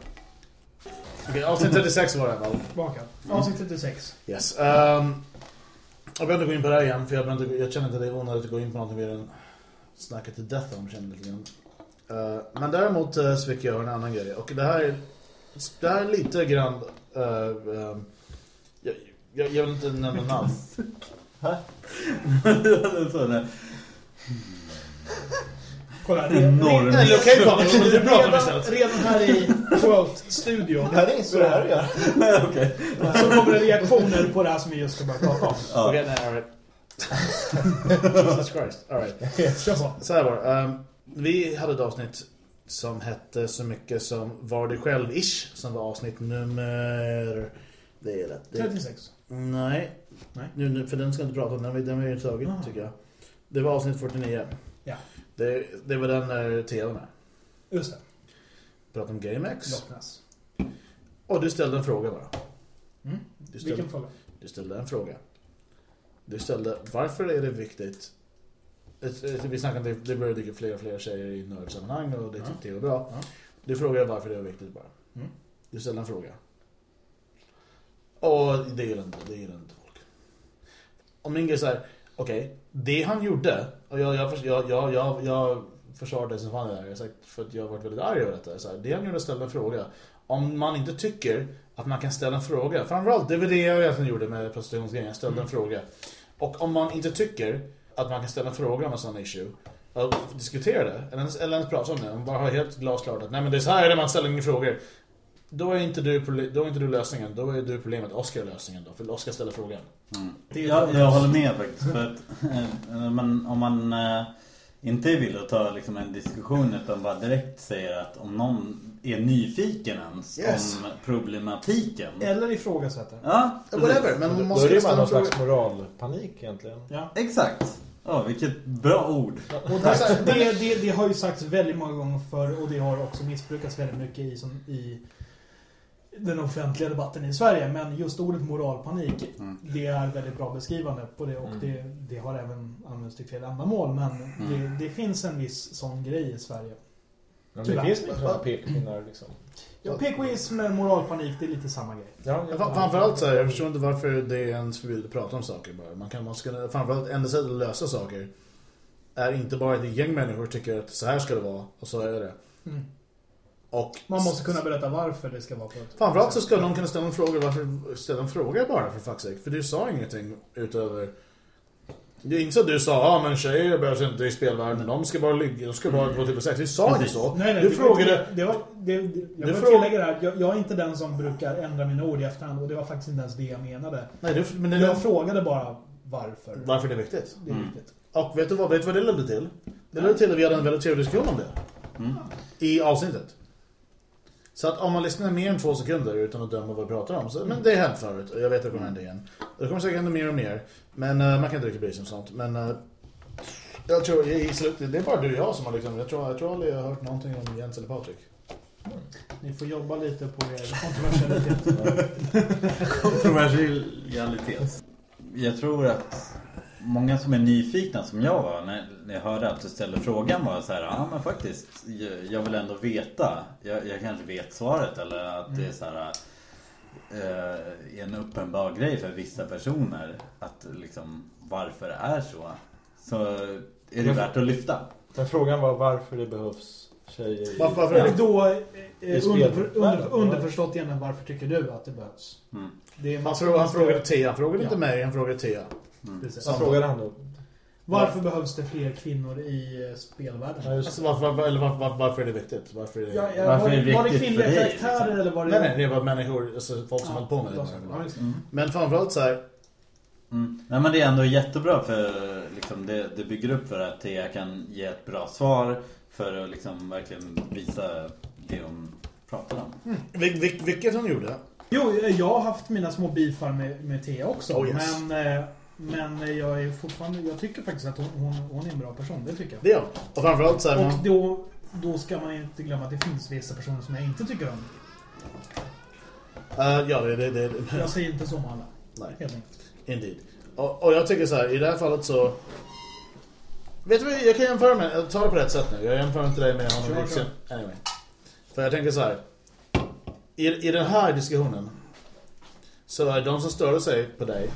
Okej, avsnitt 36 var det väl? Baka. Avsnitt 36. Yes. Um, jag behöver inte gå in på det här igen, för jag, inte, jag känner inte att det är onödigt att gå in på någonting vi redan snackat till death om, känner jag lite grann. Uh, men däremot uh, så fick jag en annan grej. Och det här är, det här är lite grann... Uh, um, jag, jag, vill inte nämna namn. Kolla, Enorm. Det är okej Patrik, men du pratar om redan, istället. redan här i Quote-studion Det här är inget så det här göra. Nej, okej. så kommer det reaktioner på det här som vi just ska börja prata om. Ja. Okej, nej, alright. Jesus Christ. Alright. Kör på. Så här var det. Ehm, Vi hade ett avsnitt som hette så mycket som Var dig själv-ish. Som var avsnitt nummer... Det är rätt. Det... 36. Nej. Nej. Nu, nu, för den ska jag inte prata om. Den, den vi ju tagit, Aha. tycker jag. Det var avsnitt 49. Ja. Det, det var den när Theo med. Just det. Pratade om GameX. Och du ställde en fråga bara. Mm. Du ställde, Vilken fråga? du ställde en fråga. Du ställde, varför är det viktigt... Vi snackade om det, det börjar dyka fler och fler tjejer i nördsammanhang och det tyckte Theo är bra. Ja. Du frågade varför det är viktigt bara. Mm. Du ställde en fråga. Och det gillar inte, det gillar inte folk. Om min grej är så här, okej, det han gjorde, och jag, jag, jag, jag, jag, jag försvarade det som fan det där, har för att jag har varit väldigt arg över detta. Så här, det han gjorde ställde en fråga. Om man inte tycker att man kan ställa en fråga, framförallt, det var det jag egentligen gjorde med prostitutionsgrejen, jag ställde en fråga. Och om man inte tycker att man kan ställa en fråga om en sån issue, och diskutera det, eller ens, eller ens prata om det, om bara ha helt glasklart att nej men det är så här är det man ställer inga frågor. Då är, inte du, då är inte du lösningen, då är du problemet. Oskar är lösningen då, för Oskar ställer frågan. Mm. Det är Jag, jag håller med faktiskt. För att, eh, men om man... eh, inte är villig att ta liksom en diskussion utan bara direkt säger att om någon är nyfiken ens Yes. om problematiken. Eller ifrågasätter. Ja, Ja, Whatever, men man Då måste är det bara ställa någon slags moralpanik egentligen. Ja. Exakt. Ja, vilket bra ord. Och det, det, det, det har ju sagts väldigt många gånger förr och det har också missbrukats väldigt mycket i, som, i den offentliga debatten i Sverige. Men just ordet moralpanik, Mm. det är väldigt bra beskrivande på det och Mm. det, det har även använts till fel ändamål. Men det, det finns en viss sån grej i Sverige. Men det finns sådana pekpinnar liksom. Ja, PKism med moralpanik, det är lite samma grej. Ja, Ja, Framförallt så här, jag förstår inte varför det är ens förbjudet att prata om saker bara. Man kan, man ska, framförallt enda sättet att lösa saker är inte bara att ett gäng människor tycker att så här ska det vara och så är det. Mm. Och Man måste kunna berätta varför det ska vara på ett Framförallt så ska någon kunna ställa en fråga varför ställa en fråga bara för fuck's sake. För du sa ingenting utöver det är inte så att du sa ja men tjejer behövs inte i spelvärlden. De ska bara ligga, de ska bara gå till på sex. Du sa inte så. Nej, nej, du det var frågade... Det var, det, det, jag Du vill fråg- tillägga det här. Jag, jag är inte den som brukar ändra mina ord i efterhand och det var faktiskt inte ens det jag menade. Nej, du, men det, Jag frågade bara varför. varför det är viktigt. Det är Mm. viktigt. Och vet du vad, vet du vad det ledde till? Det ledde till att vi hade en väldigt trevlig diskussion om det. Mm. I avsnittet. Så att om man lyssnar mer än två sekunder utan att döma vad vi pratar om. Så, men det har hänt förut och jag vet att det kommer hända igen. Det kommer säkert hända mer och mer. Men eh, man kan inte riktigt bry sig om sånt. Men eh, jag tror i i slutet, det är bara du och jag som har liksom, jag tror, jag tror aldrig jag har hört någonting om Jens eller Patrik. Ni får jobba lite på er kontroversialitet. Kontroversialitet. Jag tror att många som är nyfikna som jag var när, när jag hörde att du ställde frågan var så här, ja men faktiskt, jag, vill ändå veta. Jag, jag kanske vet svaret eller att det är så här eh, en uppenbar grej för vissa personer att liksom varför det är så. Så är det värt att lyfta. Men frågan var varför det behövs tjejer i... Varför, varför det? då, eh, under, under, underförstått igen, varför tycker du att det behövs? Mm. Det är Han, frågade, han frågade Thea, han frågade inte Ja. mig, han frågade Thea. Precis. Vad frågade han då? Varför behövs det fler kvinnor i eh, spelvärlden? Ja, Alltså, varför, eller varför, varför, varför är det viktigt? Varför är det... Ja, ja, Varför var, är det det, var det viktigt kvinnliga karaktärer liksom? eller var det... Nej, nej, det var människor, alltså folk som höll på med det. Ja, ja, det. Mm. Men framförallt så här, Mm. Nej men det är ändå jättebra för liksom, det, det bygger upp för att Thea kan ge ett bra svar för att liksom verkligen visa det hon pratar om. vil, vil, vilket hon gjorde. Jo, jag har haft mina små bifar med, med Thea också. Oh, yes. Men, eh, men jag är fortfarande... Jag tycker faktiskt att hon, hon, hon är en bra person. Det tycker jag. Det är hon. Och framförallt så här, Och man, då, då ska man inte glömma att det finns vissa personer som jag inte tycker om. eh, ja det, det, det, Jag säger inte så om alla. nej, Helt enkelt. indeed. Och, och jag tycker så här, i det här fallet så... Vet du vad, jag kan jämföra med, jag tar det på rätt sätt nu. Jag jämför inte dig med honom. Kör, Kör, Anyway. För jag tänker så här. I, I den här diskussionen så är de som störde sig på dig,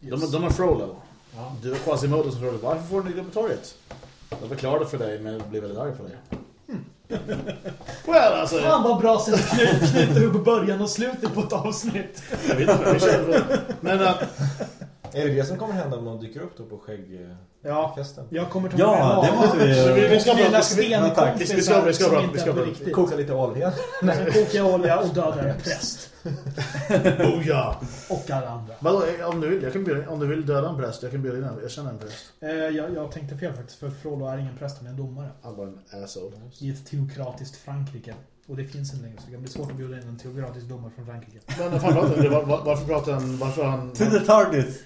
de, de är Frollo. Ja. Du är Quasimodo som frågade varför får du inte gå på torget? Jag förklarade för dig men jag blev väldigt arg på dig. well, alltså... Fan vad bra sätt att knyta, knyta ihop början och slutet på ett avsnitt. Jag vet inte, kör på. Men äh, Är det det som kommer hända om någon dyker upp då på skäggfesten? Ja, jag kommer ta Ja, med det lava. måste vi så vi, vi ska bara... vi- sten i tack. Vi ska- vi ska- vi ska som bra, inte vi ska är på bra. riktigt. Koka lite olja. Kokar jag olja och dödar en präst. Boja! Och alla andra. Vadå, om du vill, jag kan bjuda, om du vill döda en präst, jag kan bjuda in en, jag känner en präst. Eh, jag, jag tänkte fel faktiskt, för Frodo är ingen präst, är en domare. Han var en asshole. I ett teokratiskt Frankrike. Och det finns inte längre, så det kan bli svårt att bjuda in en teokratisk domare från Frankrike. Men var, var, varför pratar han, varför han... To the target!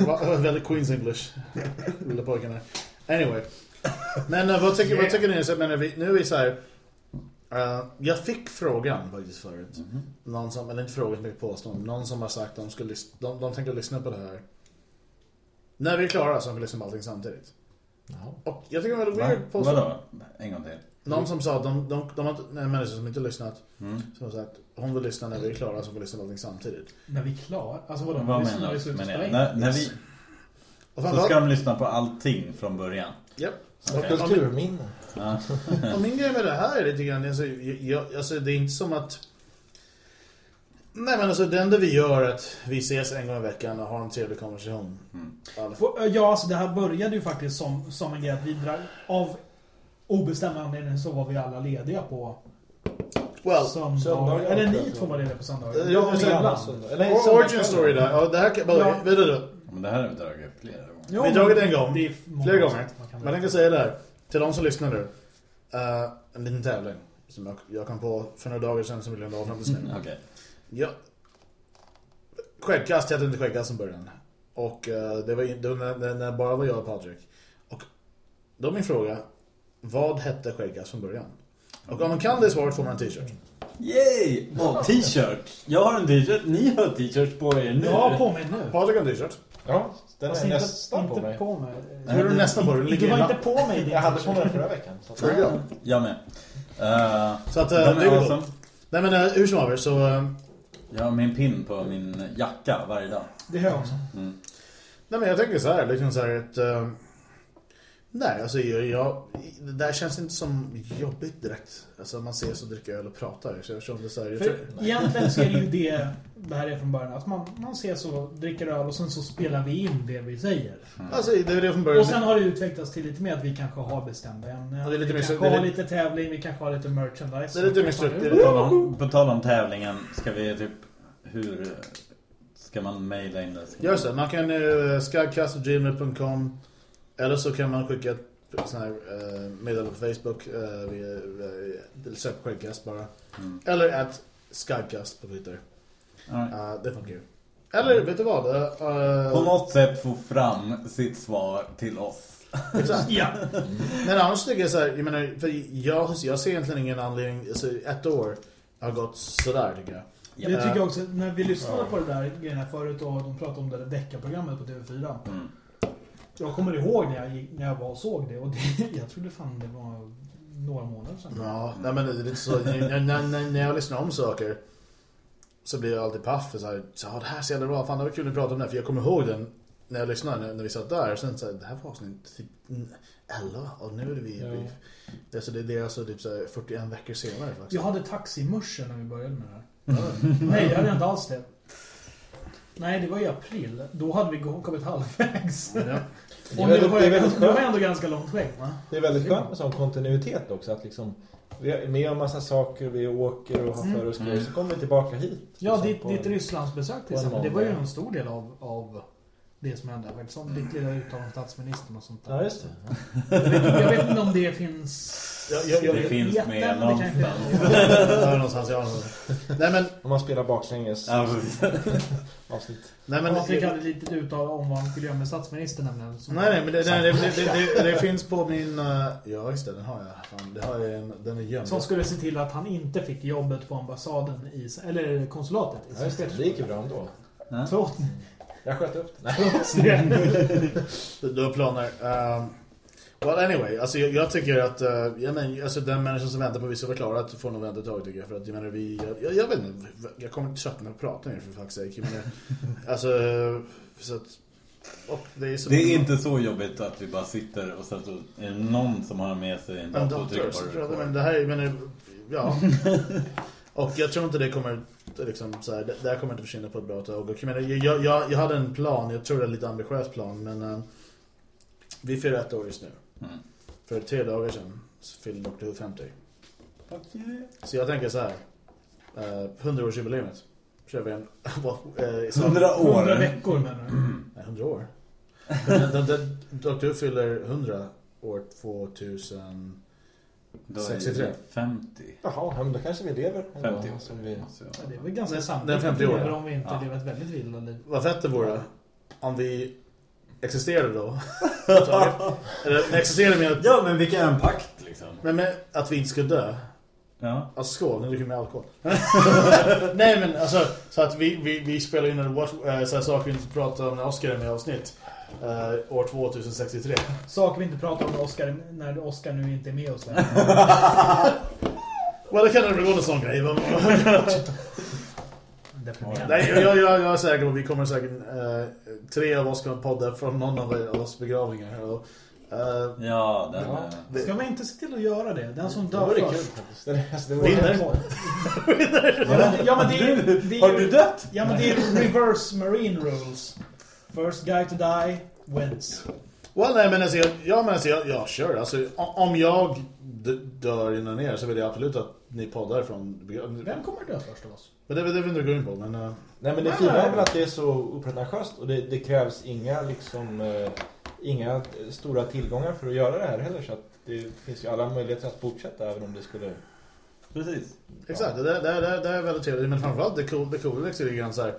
var, väldigt Queens English. Lilla pojken här. Anyway. Men uh, vad, tycker, vad tycker ni? Så, men, vi, nu är vi så här. eh, jag fick frågan faktiskt förut. Någon som, eller inte frågan, men påstånd. Någon som har sagt att de, skulle, de, de tänkte lyssna på det här. När vi är klara så de vill lyssna på allting samtidigt. Och jag tycker det är väldigt weird påstånd. Vadå? En gång till. Någon som sa att de, de, de har en människa som inte har lyssnat. Mm. Som har sagt hon vill lyssna när vi är klara så vi lyssna på allting samtidigt. När vi är klara? Alltså vadå? Vad Lyssnar menar vi du? in? När, när vi, Och så ska de lyssna på allting från början? Japp. Som kulturminne. Ja. Och min grej med det här är lite grann, alltså, jag, alltså det är inte som att... Nej men alltså det enda vi gör är att vi ses en gång i veckan och har en trevlig konversation. Mm. Får- Ja, alltså det här började ju faktiskt som, som en grej att vi drar... Av obestämd anledning så var vi alla lediga på Well, söndagar. söndagar, Eller tror ni jag. två var lediga på söndagar. Ja, och men Milla. Söndag. Eller söndag origin story där. Ja, det här kan... Bara, Ja. vet du? Men det här har vi dragit flera gånger. Jo, Vi har dragit det en gång. det är många Flera gånger. kan Men jag tänkte säga det här. Till de som lyssnar nu. eh, en liten tävling. Som jag, jag kom på för några dagar sedan som vill jag ha fram tills nu. Okej. Ja. Skäggkast hette inte skäggkast från början. Och eh, det var, det var när, när, när bara var jag och Patrik. Och då är min fråga. Vad hette skäggkast från början? Och om man kan det svaret får man en t-shirt. Yay! Oh, t-shirt. Jag har en t-shirt. Ni har t-shirt på er nu. Jag har på mig nu. Patrik har en t-shirt. Ja, den Fast är inte, nästan inte på mig. på mig. Hur är du nästan på dig? Du ligger Du la- inte på mig din Jag hade på mig förra veckan. Så att... There you go. Jag med. Uh, Så att, de eh, det är awesome. Nej men eh, hur som haver så... eh, Jag har min pin på min jacka varje dag. Det har jag också. Nej men jag tänker så här, liksom så här ett... eh, nej, alltså jag, jag, det där känns inte som jobbigt direkt. Alltså man ses och dricker öl och pratar. Så jag kände så här, jag För tror, egentligen så är det ju det det här är från början. Att man, man ses och dricker öl och sen så spelar vi in det vi säger. alltså det är det från början. Och sen har det utvecklats till lite mer att vi kanske har bestämda ämnen. Ja, det är lite vi mer kanske det är har lite- tävling, vi kanske har lite merchandise. Det är lite mer struktur. På tal om, på tal om tävlingen, ska vi typ... Hur ska man mejla in det? Gör så, man kan uh, skagkast.gmail.com Eller så kan man skicka ett sån här uh, meddelande på Facebook uh, via, uh, sök på skäggkast bara. Mm. Eller att skagkast på Twitter. Right. Uh, det funkar ju. Eller vet du vad? Uh, På något sätt få fram sitt svar till oss. exakt. Ja. Men annars tycker jag så här, jag menar, för jag, jag ser egentligen ingen anledning, alltså ett år har gått sådär tycker jag. Det tycker jag också, när vi lyssnade på det där grejerna förut och de pratade om det där deckarprogrammet på TV4. Mm. Jag kommer ihåg när jag, när jag var och såg det och det, jag trodde fan det var några månader sedan. Ja, nej men det är lite så, när, när, när, jag lyssnar om saker så blir jag alltid paff för så här, så, ja, det här är så jävla bra, fan det var kul att prata om det, för jag kommer ihåg den när jag lyssnade, när, när vi satt där, och sen så här, det här var avsnitt typ 11 och nu är det vi, Ja. vi det, är så det, det är alltså typ så här, 41 veckor senare faktiskt. Jag hade taximörsen när vi började med det här. Nej, det hade jag inte alls det. Nej, det var i april. Då hade vi kommit halvvägs. Ja. Det är Och nu väldigt- har det är jag, väldigt nu har jag ändå ganska långt skägg, va? Det är väldigt skönt med sån kontinuitet också. Att liksom, vi är med om massa saker, vi åker och har Mm. för oss grejer. Så kommer vi tillbaka hit. Ja, liksom, ditt, ditt Rysslandsbesök till exempel. Det var ju en stor del av, av det som hände. Som ditt lilla uttalande om statsministern och sånt där. Ja, just det. Jag vet, jag vet inte om det finns... Jag, jag, jag, Det finns Jätten, med någonstans. Ja, någonstans, ja. Nej men, Om man spelar baklänges Ja, avsnitt. nej men... Patrik hade ett litet uttal om vad han skulle göra med statsministern nämligen. Som- Nej, nej, men det, det, det, det, det, det finns på min... uh, ja, just det, den har jag. Fan, det har jag en, den är gömd. Som skulle se till att han inte fick jobbet på ambassaden i... Eller konsulatet i Ja, just det. Det gick ju bra ändå. Trots, Jag sköt upp det. Nej. trots det. Du, du har planer. Um, well, anyway. Alltså, jag, jag tycker att uh, jag men, alltså, den människan som väntar på att vi ska vara klara att få nog vänta ett tag tycker jag. För att jag menar, vi... Jag, jag, vet inte. Jag kommer inte tröttna på att prata er för fuck's sake. Menar, alltså... Så att, och det är, Det är inte så jobbigt att vi bara sitter och sen så är det någon som har med sig en En dator och trycker på det. men det här, menar, ja. och jag tror inte det kommer liksom så här, det, det här kommer inte försvinna på ett bra tag. Och jag, menar, jag, jag, jag hade en plan, jag tror det är en lite ambitiös plan, men eh, vi firar ett år just nu. Mm. För tre dagar sedan så fyllde Dr. Who 50. Så jag tänker så här. Uh, 100-årsjubileumet. Kör vi en... eh, så- 100 år. 100 veckor menar du? Nej, 100 år. Den, den, Dr. Who fyller 100 år 2000... Då är 63. det 50. Jaha, ja, men då kanske vi lever. ändå, 50 år. Som vi... Ja, det är väl ganska sannolikt. den 50 år. Om vi inte Ja. lever ett väldigt vilda liv. Vad fett det vore om vi existerade då. Eller existerade med att, Ja, men vi kan en pakt liksom. men med att vi inte skulle dö. Ja. Alltså skål, nu dricker vi med alkohol. Nej men alltså, så att vi, vi, vi spelar in en watch, äh, så här saker vi inte pratar om när Oscar är med i avsnitt. eh, år 2063. Saker vi inte pratar om med Oscar när Oscar nu inte är med oss längre. Well, det kan det gå en sån grej. Deprimerande. Nej, jag, jag, jag är säker på att vi kommer säkert eh, tre av oss kommer podda från någon av oss begravningar. Och, eh, Ja, den Ja. är... det, Ska man inte se till att göra det? Den som dör kul först. faktiskt. Det, alltså, det Vinner. Ja men, ja, men det är, det är, Har du dött? Ja men det är reverse marine rules. First guy to die wins. well, nej, men alltså, jag, ja, men alltså, jag, jag kör. Alltså, om jag dör innan er så vill jag absolut att ni poddar från. Vem kommer dö först av oss? Men det, det vill vi inte gå in på. Men, eh, Nej men det fina är väl att det är så opretentiöst och det, det krävs inga liksom eh, inga stora tillgångar för att göra det här heller så att det finns ju alla möjligheter att fortsätta även om det skulle... Precis. Exakt, det, det, det, det är väldigt trevligt. Men framförallt det cool, det coola är lite grann så här.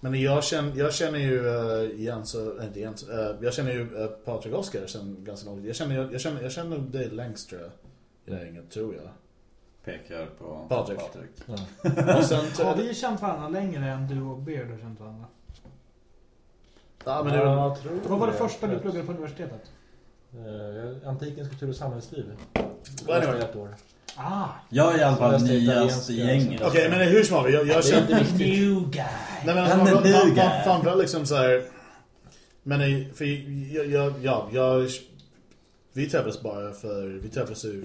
Men jag känner, jag känner ju uh, Jens, uh, inte Jens, uh, jag känner ju uh, Patrik Oskar sen ganska långt. Jag känner, jag, jag känner, jag känner dig längst tror jag. I det här gänget, tror jag. Pekar på Patrik. Patrik. Och sen, Har vi känt varandra längre än du och Beard har känt varandra? ja, men det väl, jag tror Vad var det första du pluggade på universitetet? Eh, Antikens kultur och samhällsliv. Vad är det? Ett år. Ah, Jag är i alla fall nyast i gänget. Okej, men hur som har vi? Jag, jag känner... new guy. Nej men Han alltså, fan, duga. fan, fan, fan liksom så här. Men för jag, jag, ja, jag, vi träffades bara för, vi träffades ju,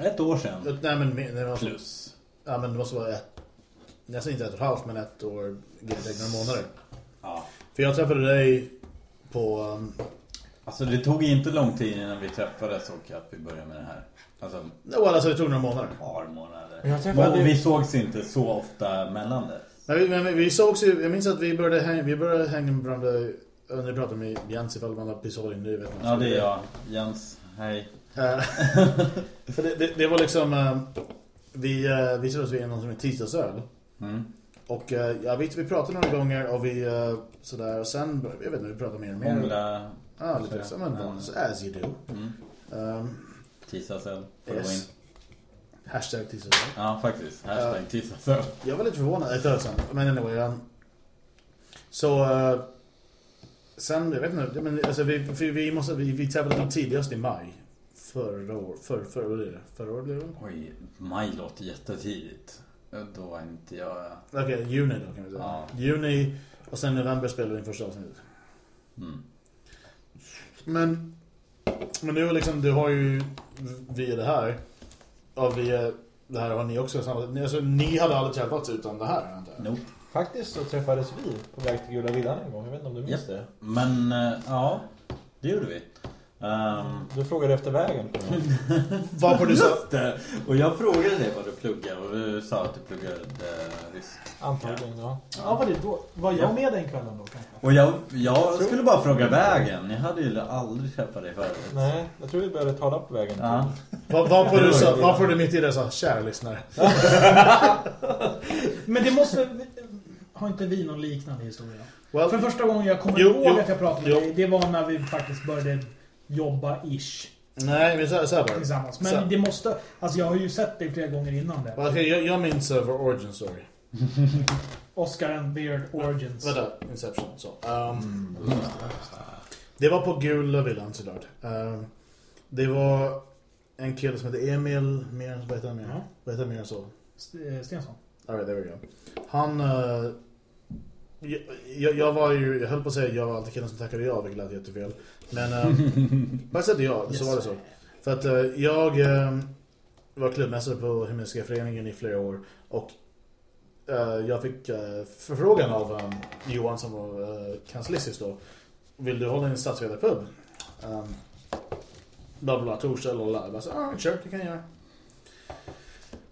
Ett år sedan. nej men, det var, Plus. ja men det måste vara ett, nästan inte ett och ett halvt men ett år, några månader. Ja. För jag träffade dig på, um, Alltså det tog inte lång tid innan vi träffades och att vi började med det här. Alltså well, alltså det tog några månader. ett par månader. Jag träffade- Och vi sågs inte så ofta mellan det. Men vi, men vi sågs ju, jag minns att vi började hänga, vi började hänga med varandra, när vi pratade med Jens ifall man har pistol in nu vet man. Ja det är jag. Jens, hej. Eh, för det, det, det var liksom, eh, vi, uh, vi sågs vid någon som är tisdagsöl. Mm. Och eh, jag vet vi pratade några gånger och vi eh, sådär och sen jag vet inte vi pratade mer och mer. Hångla. Ja, lite men Ja. så as you do. Mm. Um, Tisdagsöl. Får Yes. gå in. hashtag tisdagsöl. Ja faktiskt. Hashtag tisdagsöl. Jag var lite förvånad ett tag. Men anyway. Um, så uh, sen jag vet inte men alltså vi vi, vi måste vi, vi som tidigast i maj förra år för för vad blir det? Förra året blev det? Oj, maj låter jättetidigt. Då var inte jag... Okej, juni då kan vi säga. Ja. Juni och sen november spelade vi in första avsnittet. Mm. Men men nu liksom du har ju via det här och via det här har ni också samma alltså, ni hade aldrig träffats utan det här antar jag. Nope. Faktiskt så träffades vi på väg till Gula Villan en gång. Jag vet inte om du minns det. Men eh, ja, det gjorde vi. Um, Du frågade efter vägen. Vad på du sa. Och jag frågade dig vad du pluggar och du sa att du pluggade eh, rysk. Antagligen, ja. Ja, var det då? Var jag Ja. med den kvällen då kanske? Och jag, jag skulle bara fråga vägen. Jag hade ju aldrig träffat dig förut. Nej, jag tror vi började tala på vägen. Ja. vad, vad på du sa varför du mitt i det sa kär lyssnare. Men det måste... Har inte vi någon liknande historia? Well, För första gången jag kommer Jo, ihåg jo, att jag pratade med jo. dig, det var när vi faktiskt började jobba-ish nej, men så så här bara. tillsammans. Men Så. det måste... Alltså jag har ju sett dig flera gånger innan det. Okej, jag, jag minns uh, vår origin story. Oscar and Beard Origins. Vänta, Inception. Så. Um, Det var på Gula Villan såklart. Um, det var en kille som heter Emil mer, vad heter han mer? Ja. Vad heter han mer så? St- eh, Stensson. Alright, there we go. Han... Uh, jag, jag, jag var ju, jag höll på att säga jag var alltid killen som tackade ja, vilket lät jättefel. Men uh, på ett sätt ja, så var det så. För att eh, jag eh, var klubbmästare på Himmelska föreningen i flera år och eh, jag fick eh, förfrågan av um, Johan som var uh, kanslistisk då. Vill du hålla en stadsvedarpub? Um, bla bla, torsdag eller. Jag bara så, ah, sure, det kan jag göra.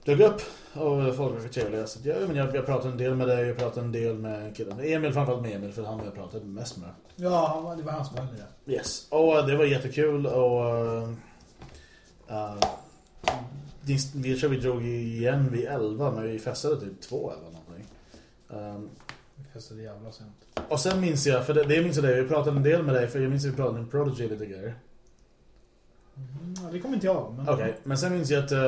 Dök upp och folk för trevliga. Så jag, men jag, jag pratade en del med dig, jag pratade en del med killen. Emil, framförallt med Emil, för han jag pratade mest med. Ja, det var han som var det. Yes. Och det var jättekul och uh, vi, tror vi drog igen vid 11 men vi festade typ 2 eller någonting. Um, Vi festade jävla sent. och sen minns jag, för det, det minns jag dig, vi pratade en del med dig för jag minns att vi pratade om Prodigy lite grejer. Mm, ja, det kommer inte jag men... Okej, men sen minns jag att uh,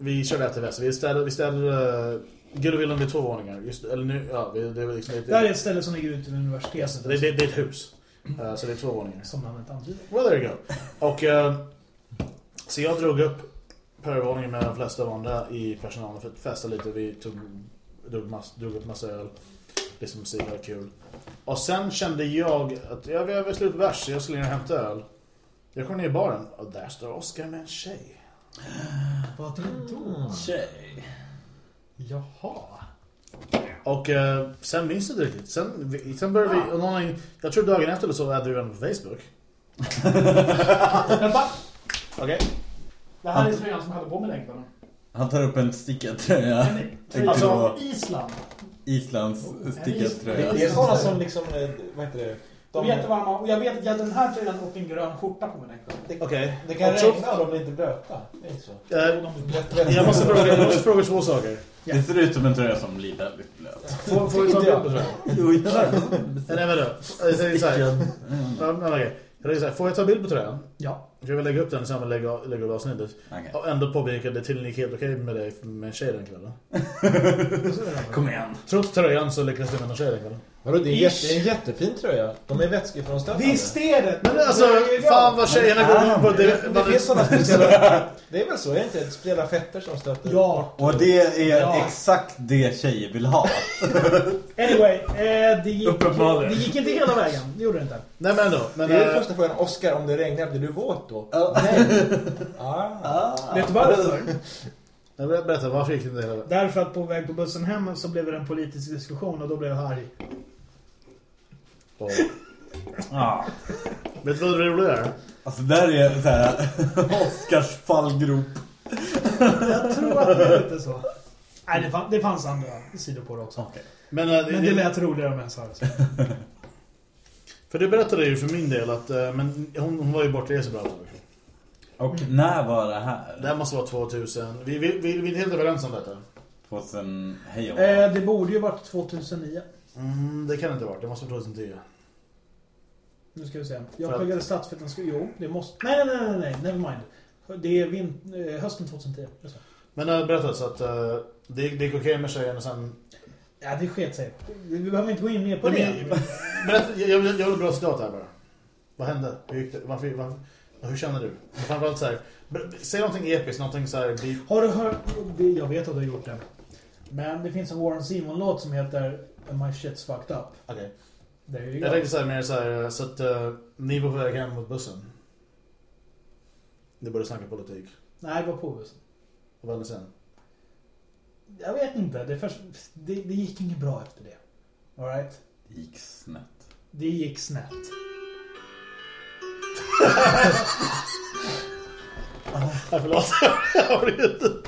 vi körde efter väst. Vi städade, vi städade uh, Gullvillan vid två våningar. Just, eller nu, ja, det, det var liksom ett, Det här är ett ställe som ligger ute vid universitetet. det, det, det är ett hus. Uh, så det är två våningar. Som namnet antyder. Well, there you go. Och eh, så jag drog upp på övervåningen med de flesta av andra i personalen för att festa lite. Vi tog, drog, mass, drog upp massa öl. Liksom musik var kul. Och sen kände jag att jag var slut på bärs så jag skulle ner och hämta öl. Jag kom ner i baren och där står Oscar med en tjej. Vad då? Tjej. Jaha. Och eh, sen minns jag inte riktigt. Sen, vi, sen började vi, och någon, jag tror dagen efter eller så hade vi varandra på Facebook. Vänta! Okej. Det här är tröjan som hade på mig den kvällen. Han tar upp en stickad tröja. Alltså- från Island. Islands stickad Det, tröja. det är sådana som liksom, eh, vad heter det, De är jättevarma och jag vet att jag hade den här tröjan och en grön skjorta på mig den kvällen. Okej. Det kan Också- regna och de blir inte blöta. Det är inte så. Eh, Jag måste fråga, jag måste fråga två saker. Det ser ut som en tröja som blir väldigt blöt. Får, får vi ta en bild på tröjan? Jo, gör Nej men då. Jag säger så här. Ja, men okej. Jag säger så här, Får jag ta en bild på tröjan? Ja. Jag vill lägga upp den sen och lägga, lägga upp avsnittet. Okej. Och ändå påpeka att det tydligen gick helt okej med dig med en tjej den kvällen. Kom igen. Trots tröjan så lyckades du med en tjej den kvällen. Vadå, det är, jätte, det är en jättefin tröja. De är vätskefrånstötande. Visst är det! Men alltså, fan vad tjejerna går in på det. Det, det finns sådana speciella... Det är väl så, är det inte? Speciella fetter som stöter Ja. Och det är Ja. exakt det tjejer vill ha. Anyway, eh, det, gick, det gick inte hela vägen. Det gjorde det inte. Nej men ändå. Men, Det är den eh, första frågan. Oscar, om det regnar, blir du våt då? Nej. Ah. Vet du varför? jag ber- berätta, varför gick det inte hela vägen? Därför att på väg på bussen hem så blev det en politisk diskussion och då blev jag arg. Ah. Vet du vad det roliga är? Alltså där är så här Oscars fallgrop. Jag tror att det är lite så. Nej, det, fann, det fanns andra sidor på det också. Men, eh, det, Men det lät roligare om jag sa det. För du berättade ju för min del att eh, men hon, hon var ju så bra. Och när var det här? Det här måste vara 2000. Vi, vi, vi, vi är inte helt överens om detta. 2000, hej och Eh, det borde ju varit 2009. Mm, det kan inte vara. Det måste vara 2010. Nu ska vi se. För Jag att- pluggade statsvetenskap. Jo, det måste... Nej, nej, nej, nej, nej. Never mind. Det är vin... eh, hösten 2010. Det är så. Men berätta så att uh, det, det gick okej med tjejen och sen... Ja, det sket sig. Vi behöver inte gå in mer på Nej, det. men- Berätta, jag, jag, vill- jag vill bra citat här bara. Vad hände? Hur gick det? Varför, varför, hur känner du? Framförallt så här, säg någonting episkt, någonting så här... Be, Har du hört... Jag vet att du har gjort det. Men det finns en Warren Zevon-låt som heter My shit's fucked up. Okej. Ju Jag tänkte så här mer så här, så att uh, ni var på väg hem mot bussen. Ni började snacka politik. Nej, det var på bussen. Vad hände sen? Jag vet inte. Det, först, det, det gick inget bra efter det. All right? Det gick snett. Det gick snett. Nej, förlåt. Jag bryter.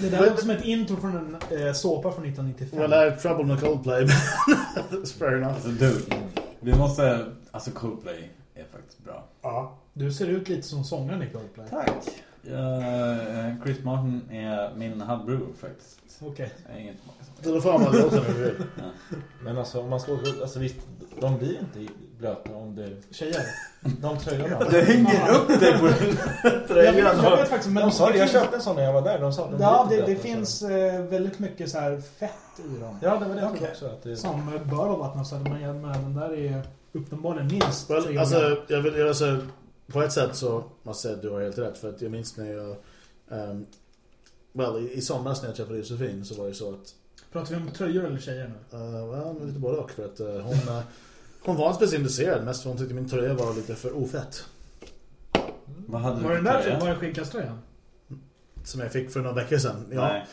Det där låter som ett intro från en eh, såpa från 1995. Well, I had trouble med Coldplay. That's fair enough. Alltså du, vi måste... Alltså Coldplay är faktiskt bra. Ja. Du ser ut lite som sångaren i Coldplay. Tack. Ja, Chris Martin är min halvbror faktiskt. Okej. Är inget många som Så då får man låta nu vill. Men alltså, om man ska åka ut, alltså visst, de blir inte blöta om det... Tjejer. De tröjorna. Du hänger upp dig på den Jag vet, tröjan. jag vet faktiskt, men De sa det, jag köpte en sån när jag var där. De sa att de Ja, det, inte det finns så. eh, väldigt mycket så här fett i dem. Ja, det var det trodde också. Att det... Som bör jag- men den där är uppenbarligen minst Well, alltså, jag vill, jag, alltså, på ett sätt så måste jag säga att du har helt rätt. För att jag minns när jag... Um, well, i, i somras när jag träffade Josefin så var det så att... Pratar vi om tröjor eller tjejer nu? Uh, well, lite både och. För att uh, hon, uh, hon var inte speciellt intresserad. Mest för hon tyckte min tröja var lite för ofett. Vad hade du Var den där var det skinnkaströjan? Som jag fick för några veckor sedan. Ja, Nej.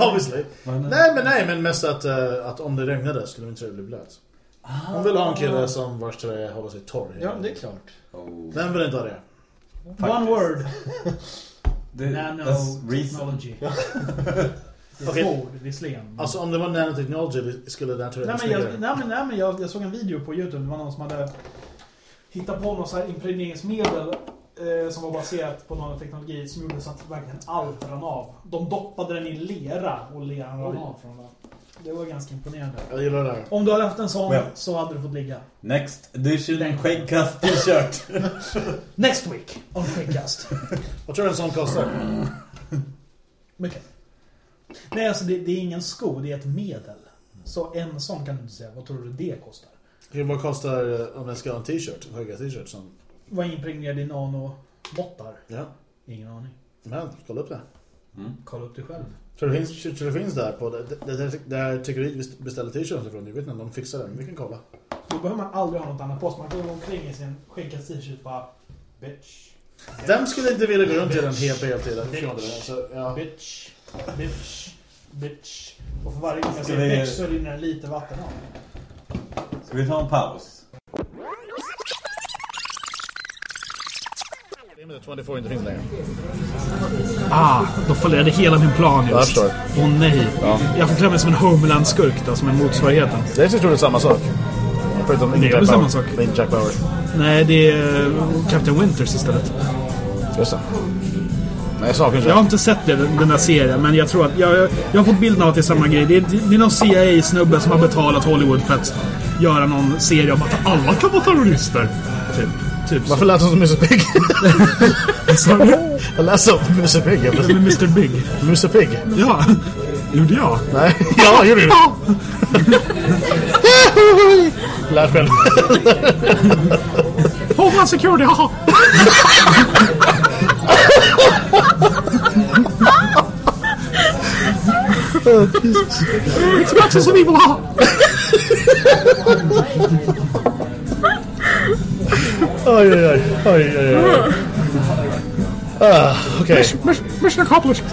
obviously. Nej, men nej, men mest att, uh, att om det regnade skulle min tröja bli blöt. Hon vill ha en kille som vars tröja håller sig torr. Ja, det är klart. Oh. Vem vill inte ha det? One word. Det. Nanotechnology. Det är två ord, visserligen. Alltså om det var nanotechnology skulle den här tröjan Nej men, jag, nej, men, nej, men jag, jag såg en video på Youtube. Det var någon som hade hittat på något så här impregneringsmedel eh, som var baserat på nanoteknologi som gjorde så att verkligen allt rann av. De doppade den i lera och leran rann av från den. Det var ganska imponerande. Jag gillar det. Om du hade haft en sån Well. så hade du fått ligga. Next edition skäggkast t-shirt. Next week on Skäggkast. Vad tror du en sån kostar? Mycket. Nej alltså det, det är ingen sko, det är ett medel. Så en sån kan du inte säga. Vad tror du det kostar? Hur vad kostar eh, om jag ska ha en t-shirt? En höga t-shirt som... Vad impregnerad i nanobottar? Ja. Ingen aning. Men, kolla upp det. Mm. Kolla upp det själv. Tror du det finns, tror du det finns där på... Det, det, det, där tycker du beställer t-shirten ifrån? Jag vet inte om de fixar den. Vi kan kolla. Då behöver man aldrig ha något annat på sig. Man kan gå omkring i sin skäggkast t-shirt och bara Bitch. Vem skulle inte vilja gå runt i den det. Så, ja. Bitch. Bitch. Bitch. Och för varje gång jag Ska säger vi- bitch så rinner det lite vatten av. Ska vi ta en paus? Limit 24 inte finns längre. Ah, då fallerade hela min plan förstår. Åh nej. Jag får klä mig som en Homeland-skurk då, som är motsvarigheten. Det är det är samma sak. Förutom Det är väl samma sak. Inte Jack Bauer. Nej, det är eh, Captain Winters istället. Just det. Nej, jag saknar Jag har inte sett det, den där serien, men jag tror att... Jag, jag, jag har fått bilden av att det är samma grej. Det är, det är någon CIA-snubbe som har betalat Hollywood för att göra någon serie om att alla kan vara terrorister. Typ. Typ så. Varför lät han som Musse Pigg? Jag läste upp Musse Pigg. plötsligt. Mr Big. Musse Pigg? Ja, gjorde jag. Nej. Ja, gjorde du. Lär själv. Homeland Security, haha! It's Maxis of Evil, haha! Oj, oj, oj. oj, oj, oj. Ah, Okej. Mission accomplished!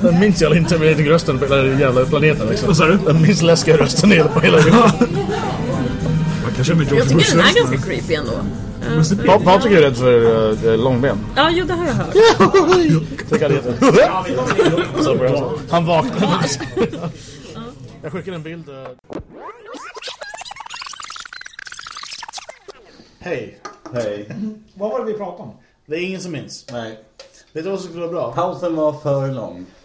Den minns jag inte med rösten på hela den jävla planeten. Liksom. Vad sa du? Den minst läskiga rösten i hela- på hela jorden. Man kanske med Jag George tycker Bush den är rösten. ganska creepy ändå. Pa- Patrik är rädd för uh, långben. Ja, jo det har jag hört. Det kan det heta. Så bra. Han vaknade. Jag skickar en bild. eh. Hej. Hej. Vad var det vi pratade om? Det är ingen som minns. Nej. Vet du vad som skulle vara bra? Pausen var för lång.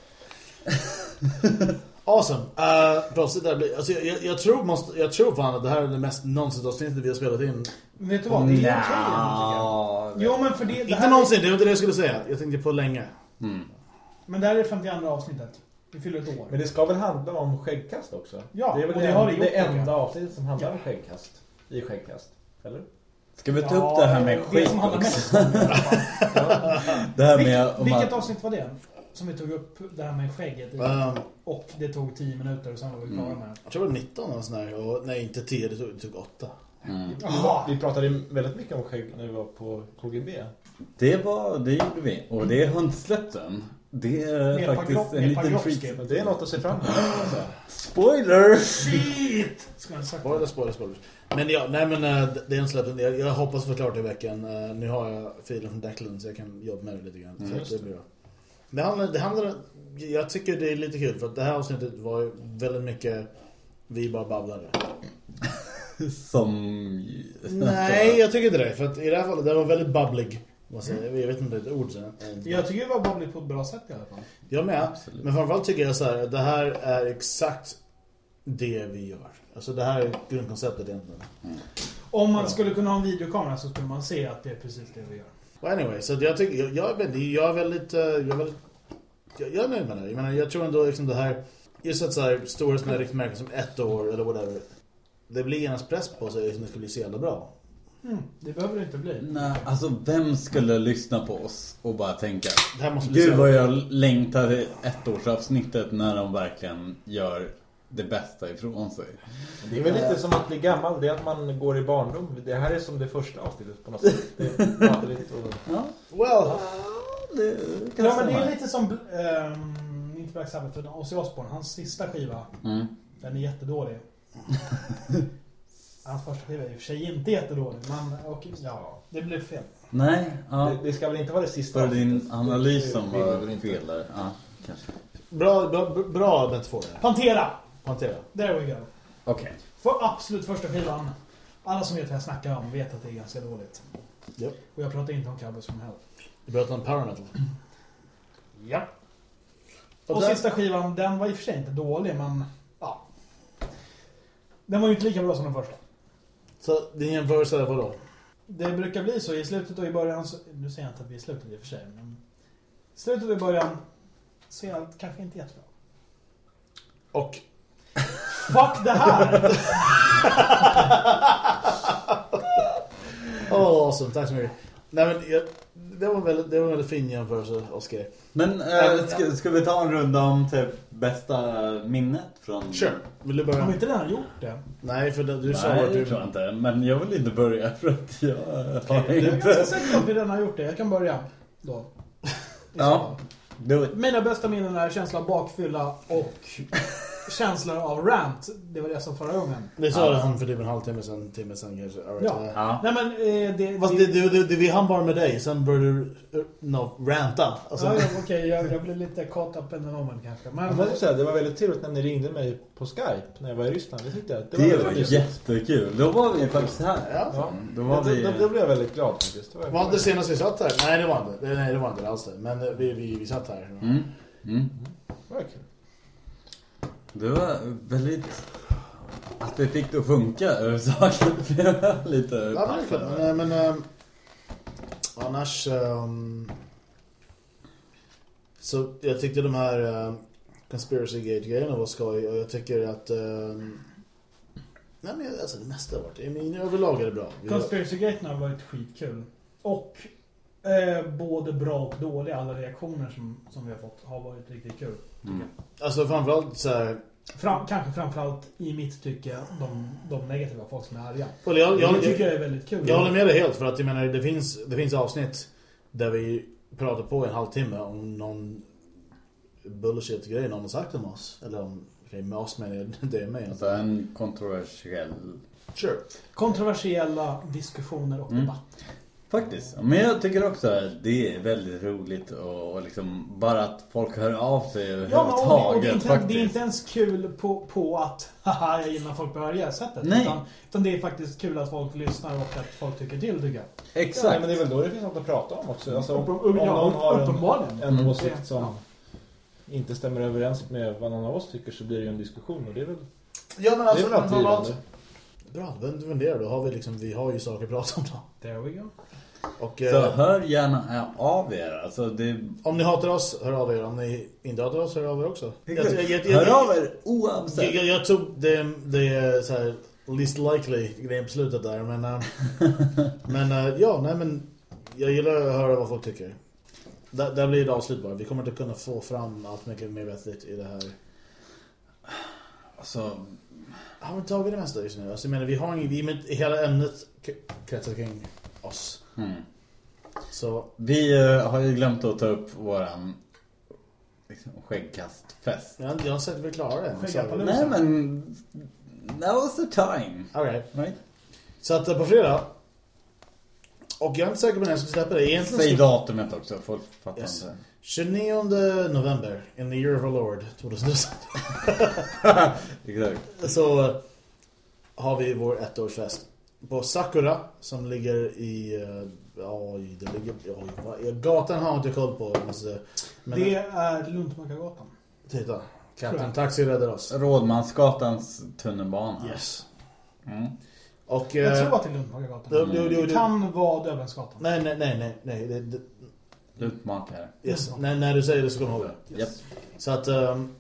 Awesome. Uh, proffsigt där blir, alltså, jag, jag, jag, tror måste, jag tror fan att det här är det mest nonsensavsnittet vi har spelat in. Vet du vad? Det är okej jag. Jo, men för det... det Inte här någonsin, det var inte det jag skulle säga. Jag tänkte på länge. Men det här är 52 avsnittet. Vi fyller ett år. Men det ska väl handla om skäggkast också? Ja, det är väl och det det, har det det, gjort, enda avsnittet som handlar om skäggkast. I skäggkast. Eller? Ska vi ta upp det här med det skit som också? det här med vilket att... avsnitt var det? Som vi tog upp det här med skägget. Um, Och det tog 10 minuter och sen var vi klara med det. jag tror det var 19 eller sån. Och, nej, inte 10, det tog, det tog 8. Jaha. Vi pratade ju väldigt mycket om skägg när vi var på KGB. Det var, det gjorde vi. Och det har inte släppt än. Det är Med faktiskt en liten. Men det är något att se fram emot. Alltså. Spoiler! Shit! Ska jag ha sagt. Spoiler, spoiler, spoiler. Men ja, nej men eh, det är en släpp. Jag, jag hoppas få klart det i veckan. Eh, nu har jag filen från Declan så jag kan jobba med det lite grann. Mm, så det blir bra. Det handlar, det handlar, jag tycker det är lite kul för att det här avsnittet var ju väldigt mycket vi bara babblade. Som... Nej, jag tycker inte det. För att i det här fallet, det var väldigt bubblig. Vad säger Jag Jag vet inte om det är ett ord. Jag tycker det var bubbligt på ett bra sätt i alla fall. Jag med. Absolut. Men framförallt tycker jag så här, det här är exakt det vi gör. Alltså det här är grundkonceptet egentligen. Om man skulle kunna ha en videokamera så skulle man se att det är precis det vi gör. Well, anyway, så jag tycker, jag, jag, är väldigt- jag är väldigt, eh, jag är väldigt, jag, jag är nöjd med det. Jag menar, jag tror ändå liksom det här, just att så här, stora sådana här riktigt märken som ett år eller whatever. Det blir genast press på sig som det ska bli så jävla bra. Mm, det behöver det inte bli. Nej, alltså vem skulle lyssna på oss och bara tänka Det här måste Gud vad jag längtade ettårsavsnittet när de verkligen gör det bästa ifrån sig. Det är väl lite som att bli gammal. Det är att man går i barndom. Det här är som det första avsnittet på något sätt. Det är vanligt och... Ja, Well, det Ja, men det är lite som, ehm, inte Black Sabbath, utan Ozzy Osbourne. Hans sista skiva, Mm. den är jättedålig. Hans första skiva är i och för sig inte jättedålig, men och, ja, det blev fel. Nej, ja. Det, det ska väl inte vara det sista För din avsnittet. analys Det- som det- det var fel där. Ja, kanske. bra, bra, bra metafor där. Pantera! Hantera. There we go. Okej. För absolut första skivan. Alla som vet vad jag snackar om vet att det är ganska dåligt. Japp. Och jag pratar inte om Cowboys from Hell. Vi pratar om power metal. Ja. Och Och där- sista skivan, den var i och för sig inte dålig, men ja. Den var ju inte lika bra som den första. Så din jämförelse är vadå? Det brukar bli så i slutet och i början, så, nu säger jag inte att vi är i slutet i och för sig, men i slutet och i början så är allt kanske inte jättebra. Och Fuck det här! Åh, oh, awesome. Tack så mycket. Nej, men jag, det, var väldigt, det var en väldigt fin jämförelse, Oskar. Men äh, ska, ska vi ta en runda om typ bästa minnet från... Sure. Vill du Har börja? inte redan gjort det? Nej, för det- du sa Nej, du... tror jag inte. Men jag vill inte börja för att jag har Jag är inte... säker på att vi redan har gjort det. Jag kan börja då. Ja. Do it. Mina bästa minnen är känslan bakfylla och känslor av rant. Det var det sa förra gången. Det sa han för typ en halvtimme sen, en timme sen kanske. Right. Ja. eh. Ja. Nej men eh, det... Fast det, det, det, det, vi hann bara med dig, sen började du uh, no, ranta. Alltså, Ja, ja, okej, jag, jag blev lite caught up in the moment kanske. Jag Men, måste säga, det var väldigt trevligt när ni ringde mig på Skype när jag var i Ryssland. Det tyckte jag. Det väldigt var mysigt. jättekul. Då var vi faktiskt här. Ja. Ja. Då var Då, vi... då, då blev jag väldigt glad faktiskt. Det var, Var inte senast vi satt här? Nej det var inte. Det- Nej det var inte alls det. Men eh, vi, vi, vi satt här. Mm. Mm. det var kul. Det var väldigt... Att vi fick det att funka överhuvudtaget lite Ja, men, men, men ehm, annars ehm, så jag tyckte de här um, Conspiracy Gate-grejerna var skoj och jag tycker att nej men alltså det mesta har varit, I mean, överlag är det bra. Vi har, Conspiracy-gaten har varit skitkul. Och eh, både bra och dåliga. Alla reaktioner som, som vi har fått har varit riktigt kul. Mm. alltså framförallt så här, Fram, kanske framförallt i mitt tycke de, de negativa folk som är arga. och jag, jag, det tycker jag, jag är väldigt kul. jag håller med dig helt för att jag menar det finns, det finns avsnitt där vi pratar på en halvtimme om någon bullshit-grej någon har sagt om oss. Eller om, okej med oss menar jag det är mig. Alltså en kontroversiell... Sure. Kontroversiella diskussioner och Mm. debatt. Faktiskt. Men jag tycker också att det är väldigt roligt och, och liksom bara att folk hör av sig Ja, men och och överhuvudtaget det, är inte, faktiskt. det är inte ens kul på, på att haha, jag gillar folk på det här sättet. Nej. Utan, utan det är faktiskt kul att folk lyssnar och att folk tycker till, tycker jag. Ja, Exakt. men det är väl då det finns något att prata om också. Alltså, om, om ja, någon har en, en Mm. åsikt som Ja. inte stämmer överens med vad någon av oss tycker så blir det ju en diskussion och det är väl, Ja men det alltså, är väl alltid framförallt- givande. Bra, vem funderar då? Har vi liksom, vi har ju saker att prata om då. There we go. Och Så eh, hör gärna av er. Alltså det... om ni hatar oss, hör av er. Om ni inte hatar oss, hör av er också. Jag, jag, jag, jag, Hör av er oavsett. jag, jag tog det, det är så här least likely grejen på slutet där. Men, eh, men eh, ja, nej men jag gillar att höra vad folk tycker. Där, där blir det avslut bara. Vi kommer inte kunna få fram allt mycket mer vettigt i det här. Alltså, Har vi tagit det mesta just nu? Alltså, jag menar, vi har ingen, vi, hela ämnet kretsar kring oss. hmm. Så Vi eh, har ju glömt att ta upp våran liksom, skäggkastfest. jag, jag har sett att vi klarar det. Skäggapalooza. Nej men... Now's the time. All right. Right? Så att eh, på fredag. Och jag är inte säker på när jag ska släppa det. Egentligen Säg ska- datumet också, folk fattar Yes. inte. 29 november in the year of our Lord 2000. Exakt. Så eh, har vi vår ettårsfest. På Sakura som ligger i... eh, Ja, i- det ligger... Oj, vad, gatan har jag inte koll på. Måste, men Det är Luntmakargatan. titta. Captain Taxi räddar oss. Rådmansgatans tunnelbana. Yes. Mm. Och... Jag eh, tror att det är Luntmakargatan. Det det- kan vara Döbelnsgatan. Nej, nej, nej, nej. nej det, det, Lutmakare. yes. när, när du säger det så kommer jag ihåg det. Japp. Så att, ehm,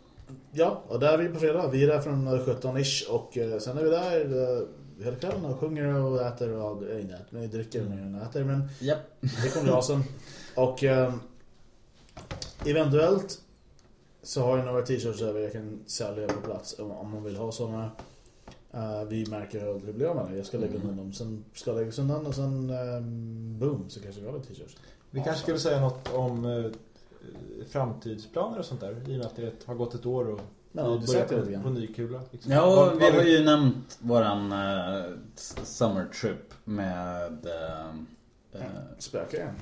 ja, och där är vi på fredag. Vi är där från eh, 17-ish och eh, sen är vi där eh, hela kvällen och sjunger och äter och, äh, inte äter, men dricker mer än äter, men Japp. det kommer bli awesome. Och ehm, eventuellt så har jag några t-shirts över jag kan sälja på plats om, man vill ha sådana. Eh, vi märker hur det blir av med det. Jag ska lägga undan dem. Sen ska jag lägga undan och sen ehm, boom så kanske vi har t-shirts. Vi kanske skulle säga något om eh, framtidsplaner och sånt där. I och med att det har gått ett år och Ja, vi det börjar på, ny kula. Liksom. Ja, vi har ju nämnt våran uh, summer trip med... Spökar igen.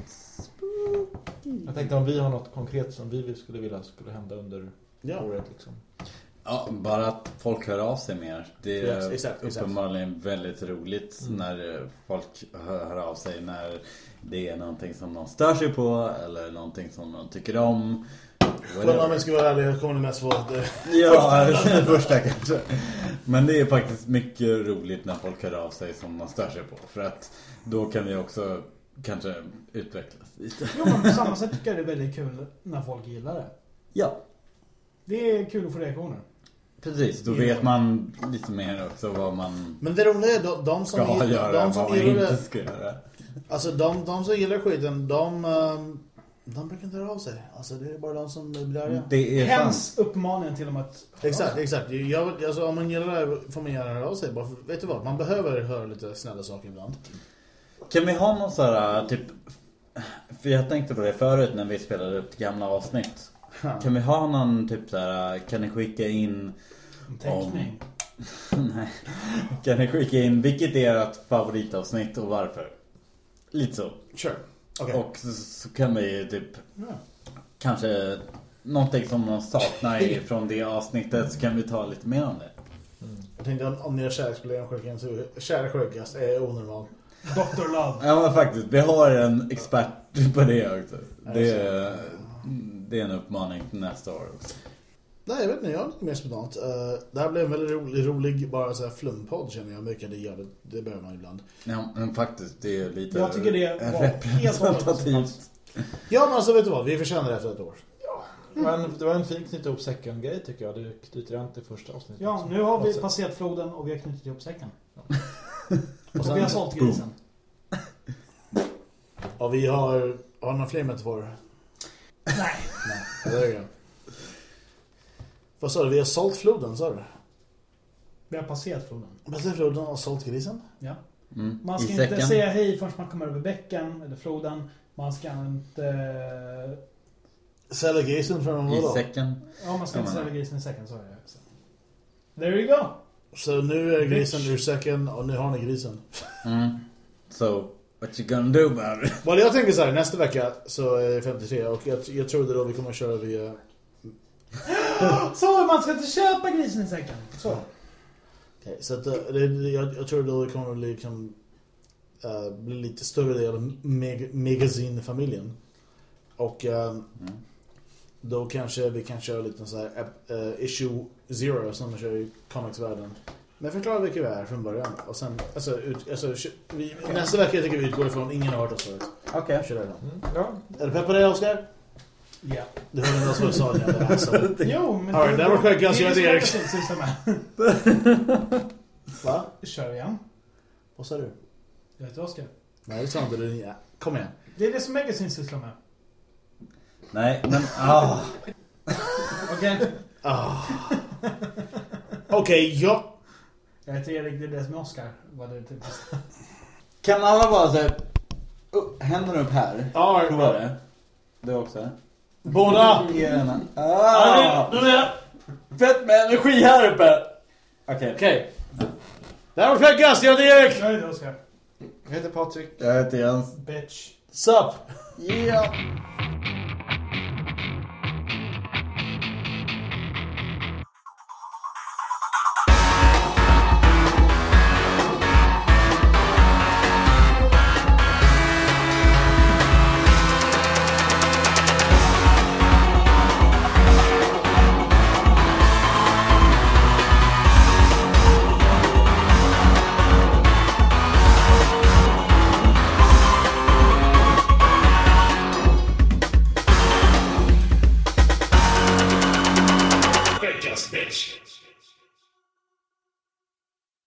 Jag tänkte om vi har något konkret som vi skulle vilja skulle hända under Ja. året. Liksom. ja, bara att folk hör av sig mer. Det är Yes, exakt. uppenbarligen väldigt roligt Mm. när folk hör, hör av sig när det är någonting som de stör sig på eller någonting som de tycker om. Själv om jag ska vara ärlig, jag kommer det mest få det. Ja, det första kanske. Men det är faktiskt mycket roligt när folk hör av sig som de stör sig på. För att då kan vi också kanske utvecklas lite. Jo, men på samma sätt tycker jag det är väldigt kul när folk gillar det. Ja, Det är kul att få reaktioner. precis. Då vet man lite mer också vad man Men det roliga är de, de som, ska gillar, göra de som vad man gillar inte det, ska göra. Alltså de, de som gillar skiten, de, ehm, de brukar inte höra av sig. Alltså det är bara de som blir arga. Det är fan... Hens uppmaningen till dem att... Exakt, exakt. Jag, alltså, om man gillar det här får man gärna höra av sig. Bara för, vet du vad, man behöver höra lite snälla saker ibland. Kan vi ha någon sån här typ... För jag tänkte på det förut när vi spelade upp gamla avsnitt. Kan vi ha någon typ så här, kan ni skicka in En teckning. Nej. Kan ni skicka in vilket är ert favoritavsnitt och varför? Lite så. Sure. Okej. Och så, så kan vi typ Ja. kanske någonting som man saknar från det avsnittet så kan vi ta lite mer om det. Jag tänkte om, om ni har kärleksproblem så kära skäggast är onormal. Dr. Love. Ja men faktiskt, vi har en expert på det också. Det är, det är en uppmaning till nästa år också. Nej, jag vet inte, jag har inte mer spontant. Uh, det här blev en väldigt rolig, rolig bara så här flumpodd känner jag mycket. Det gör det, det behöver man ibland. Ja men faktiskt, det är lite Jag tycker det var helt representativt. plats. Ja, men alltså vet du vad? Vi förtjänar det efter ett år. Men det var en fin knyta ihop säcken grej tycker jag. Du knyter an till första avsnittet. Ja, nu har vi passerat floden och vi har knutit ihop säcken. Och Och sen- vi har sålt grisen. Och vi har... Har några fler metaforer? Nej. Nej, det är det. Vad sa du? Vi har sålt floden, sa du? Vi har passerat floden. Passerat floden och sålt grisen? Ja. Mm. Man I ska inte säcken. säga hej förrän man kommer över bäcken eller floden. Man ska inte... Sälja grisen för någon I vadå? säcken. Ja, man ska inte sälja grisen i säcken, det. Så. There you go! Så nu är grisen ur säcken och nu har ni grisen. Mm. So, what you gonna do about it? Vad jag tänker så här, nästa vecka så är det 53 och jag, jag tror det då vi kommer att köra via... Så, man ska inte köpa grisen i säcken. Så. Okej, så att, eh, det, jag, jag tror då det kommer att bli, liksom, eh, bli lite större del av meg, magazinfamiljen. Och eh, då kanske vi kan köra lite så här eh, issue zero som man kör i comicsvärlden. Men förklara vilka vi är från början. Och sen, alltså, ut, alltså vi, nästa vecka tycker vi utgår ifrån ingen har hört oss förut. Okej. Kör det då. Mm, ja. Är du pepp på det, Oskar? Ja. Du hörde inte vad jag sa det här, så. Jo, men... Alright, det här var skäggans, det är jag det som Erik. Va? Kör igen. Vad sa du? Jag heter Oskar. Nej, det sa inte du. Ja. Kom igen. Det är det som Magazine sysslar med. Nej, men ah. Okej? Ah. Okej, ja. Jag heter Erik, det är det som är Oskar. Vad det typ. Kan alla bara säga upp, händerna upp här? Ja, Prova det. Du också? Båda! Ge den här. Ja, Ah! nu är jag. Fett med energi här uppe! Okej. Okej. Det här var skäggast, jag heter Erik. Jag heter Oskar. Jag heter Patrik. Jag heter Jens. Bitch. Sup? Ja.